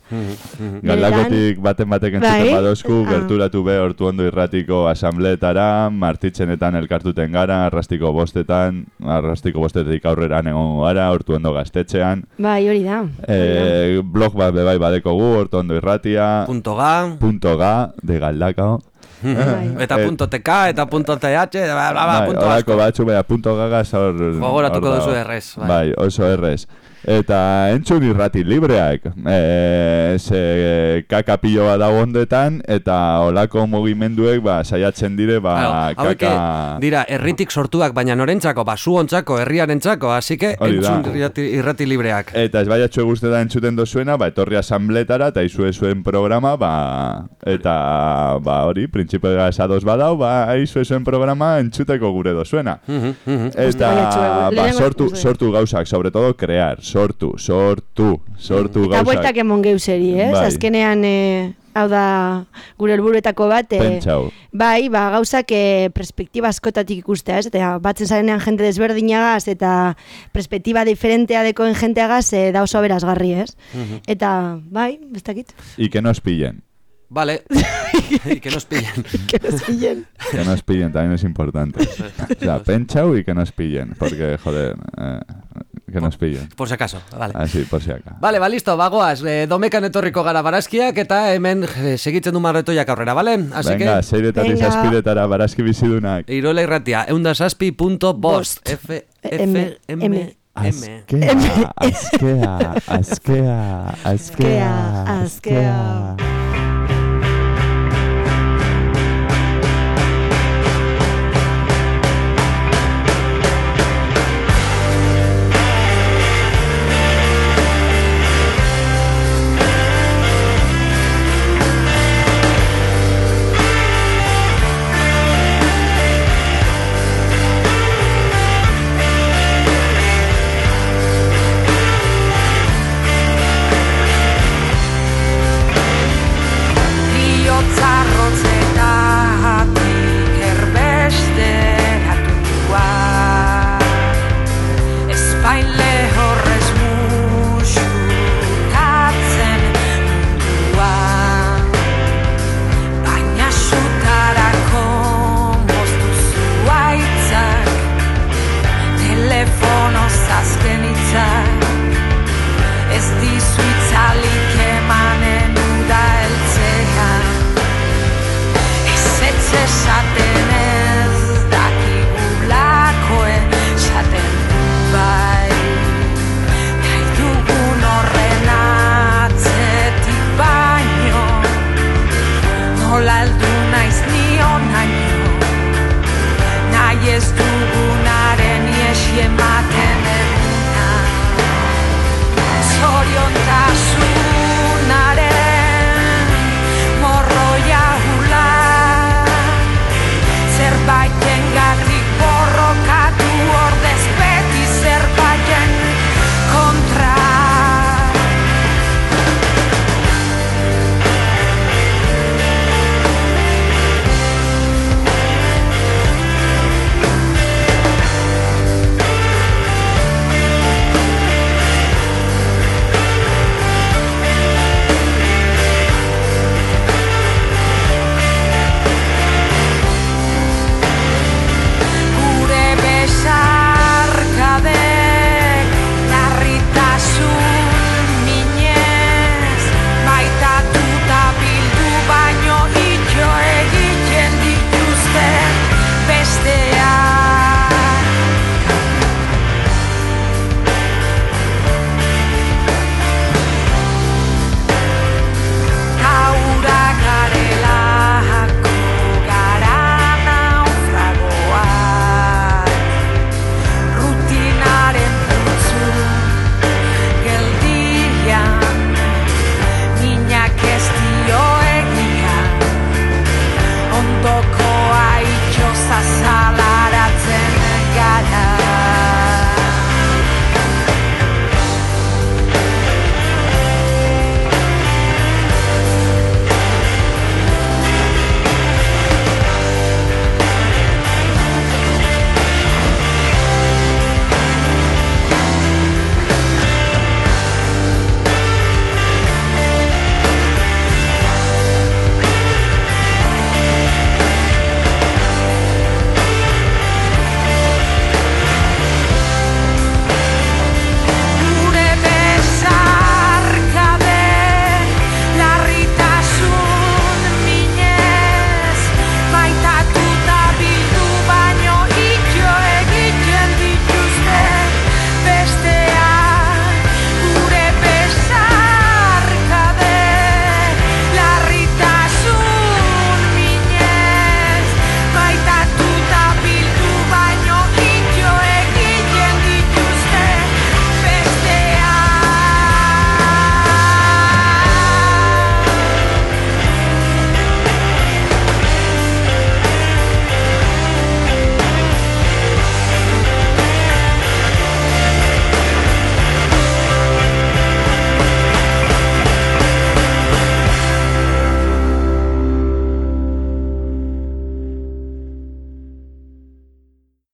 Galdakotik baten batek entzuten Bai. badozku, Ah. gerturatu be hortu ondo irratiko asambleetara, martitzenetan elkartuten gara, arrastiko bostetan, arrastiko bostetik aurrera egongo gara, hortu ondo gaztetxean. Bai, hori da. Eh, blog bat bebai badekogu, hortu ondo irratia. Punto ga. Punto ga, de galdakao. Eta Eh, punto TK, eta punto TH, bla, bla, bla, Bai, punto horako asko. batzu, baina punto gagaz hor... Gogoratuko duzu errez, bai. Bai, oso errez. Eta entzun irrati libreak, e, ze kaka piloa da ondetan, eta olako mugimenduek ba, saiatzen dire ba, hauek kaka... dira herritik sortuak, baina norentzako, ba, zuontzako, herriarentzako, que Hori da. entzun irrati, irrati libreak. Eta ez baiatxo guztetan entzuten dozuena, ba, etorri asambletara eta izue zuen programa, ba, eta, ba, hori, printzipio ados badau, ba, izue zuen programa entzuteko gure dozuena. Eta, ba, sortu, sortu gauzak, sobre todo crear, sortu, sortu, sortu Eta bueltak gauzak. emon geuseri, ez? Bai. Azkenean, e, hau da, gure helburuetako bat, e, Pentsau. bai, ba, gauzak e, perspektiba askotatik ikustea, ez? Eta batzen zarenean jente desberdinagaz, eta perspektiba diferentea dekoen jenteagaz, e, da oso berazgarri, ez? Eta, bai, ez dakit. Y que nos pillen. Vale. y que nos pillen. que nos pillen. Que nos pillen también es importante. O sea, penchau y que nos pillen. Porque, joder, eh, que nos pillen. Por si acaso, vale. Así, por si acá. Vale, ba, listo, bagoaz, e, domekan etorriko gara barazkiak, eta hemen e, segitzen du marretoiak aurrera, vale? Así Venga, que... seiretatik Venga. zazpidetara, barazki bizidunak. Irola irratia, eundasazpi.bost, Bost. F, F, M, M, M. M. Askea, askea, askea, askea, askea.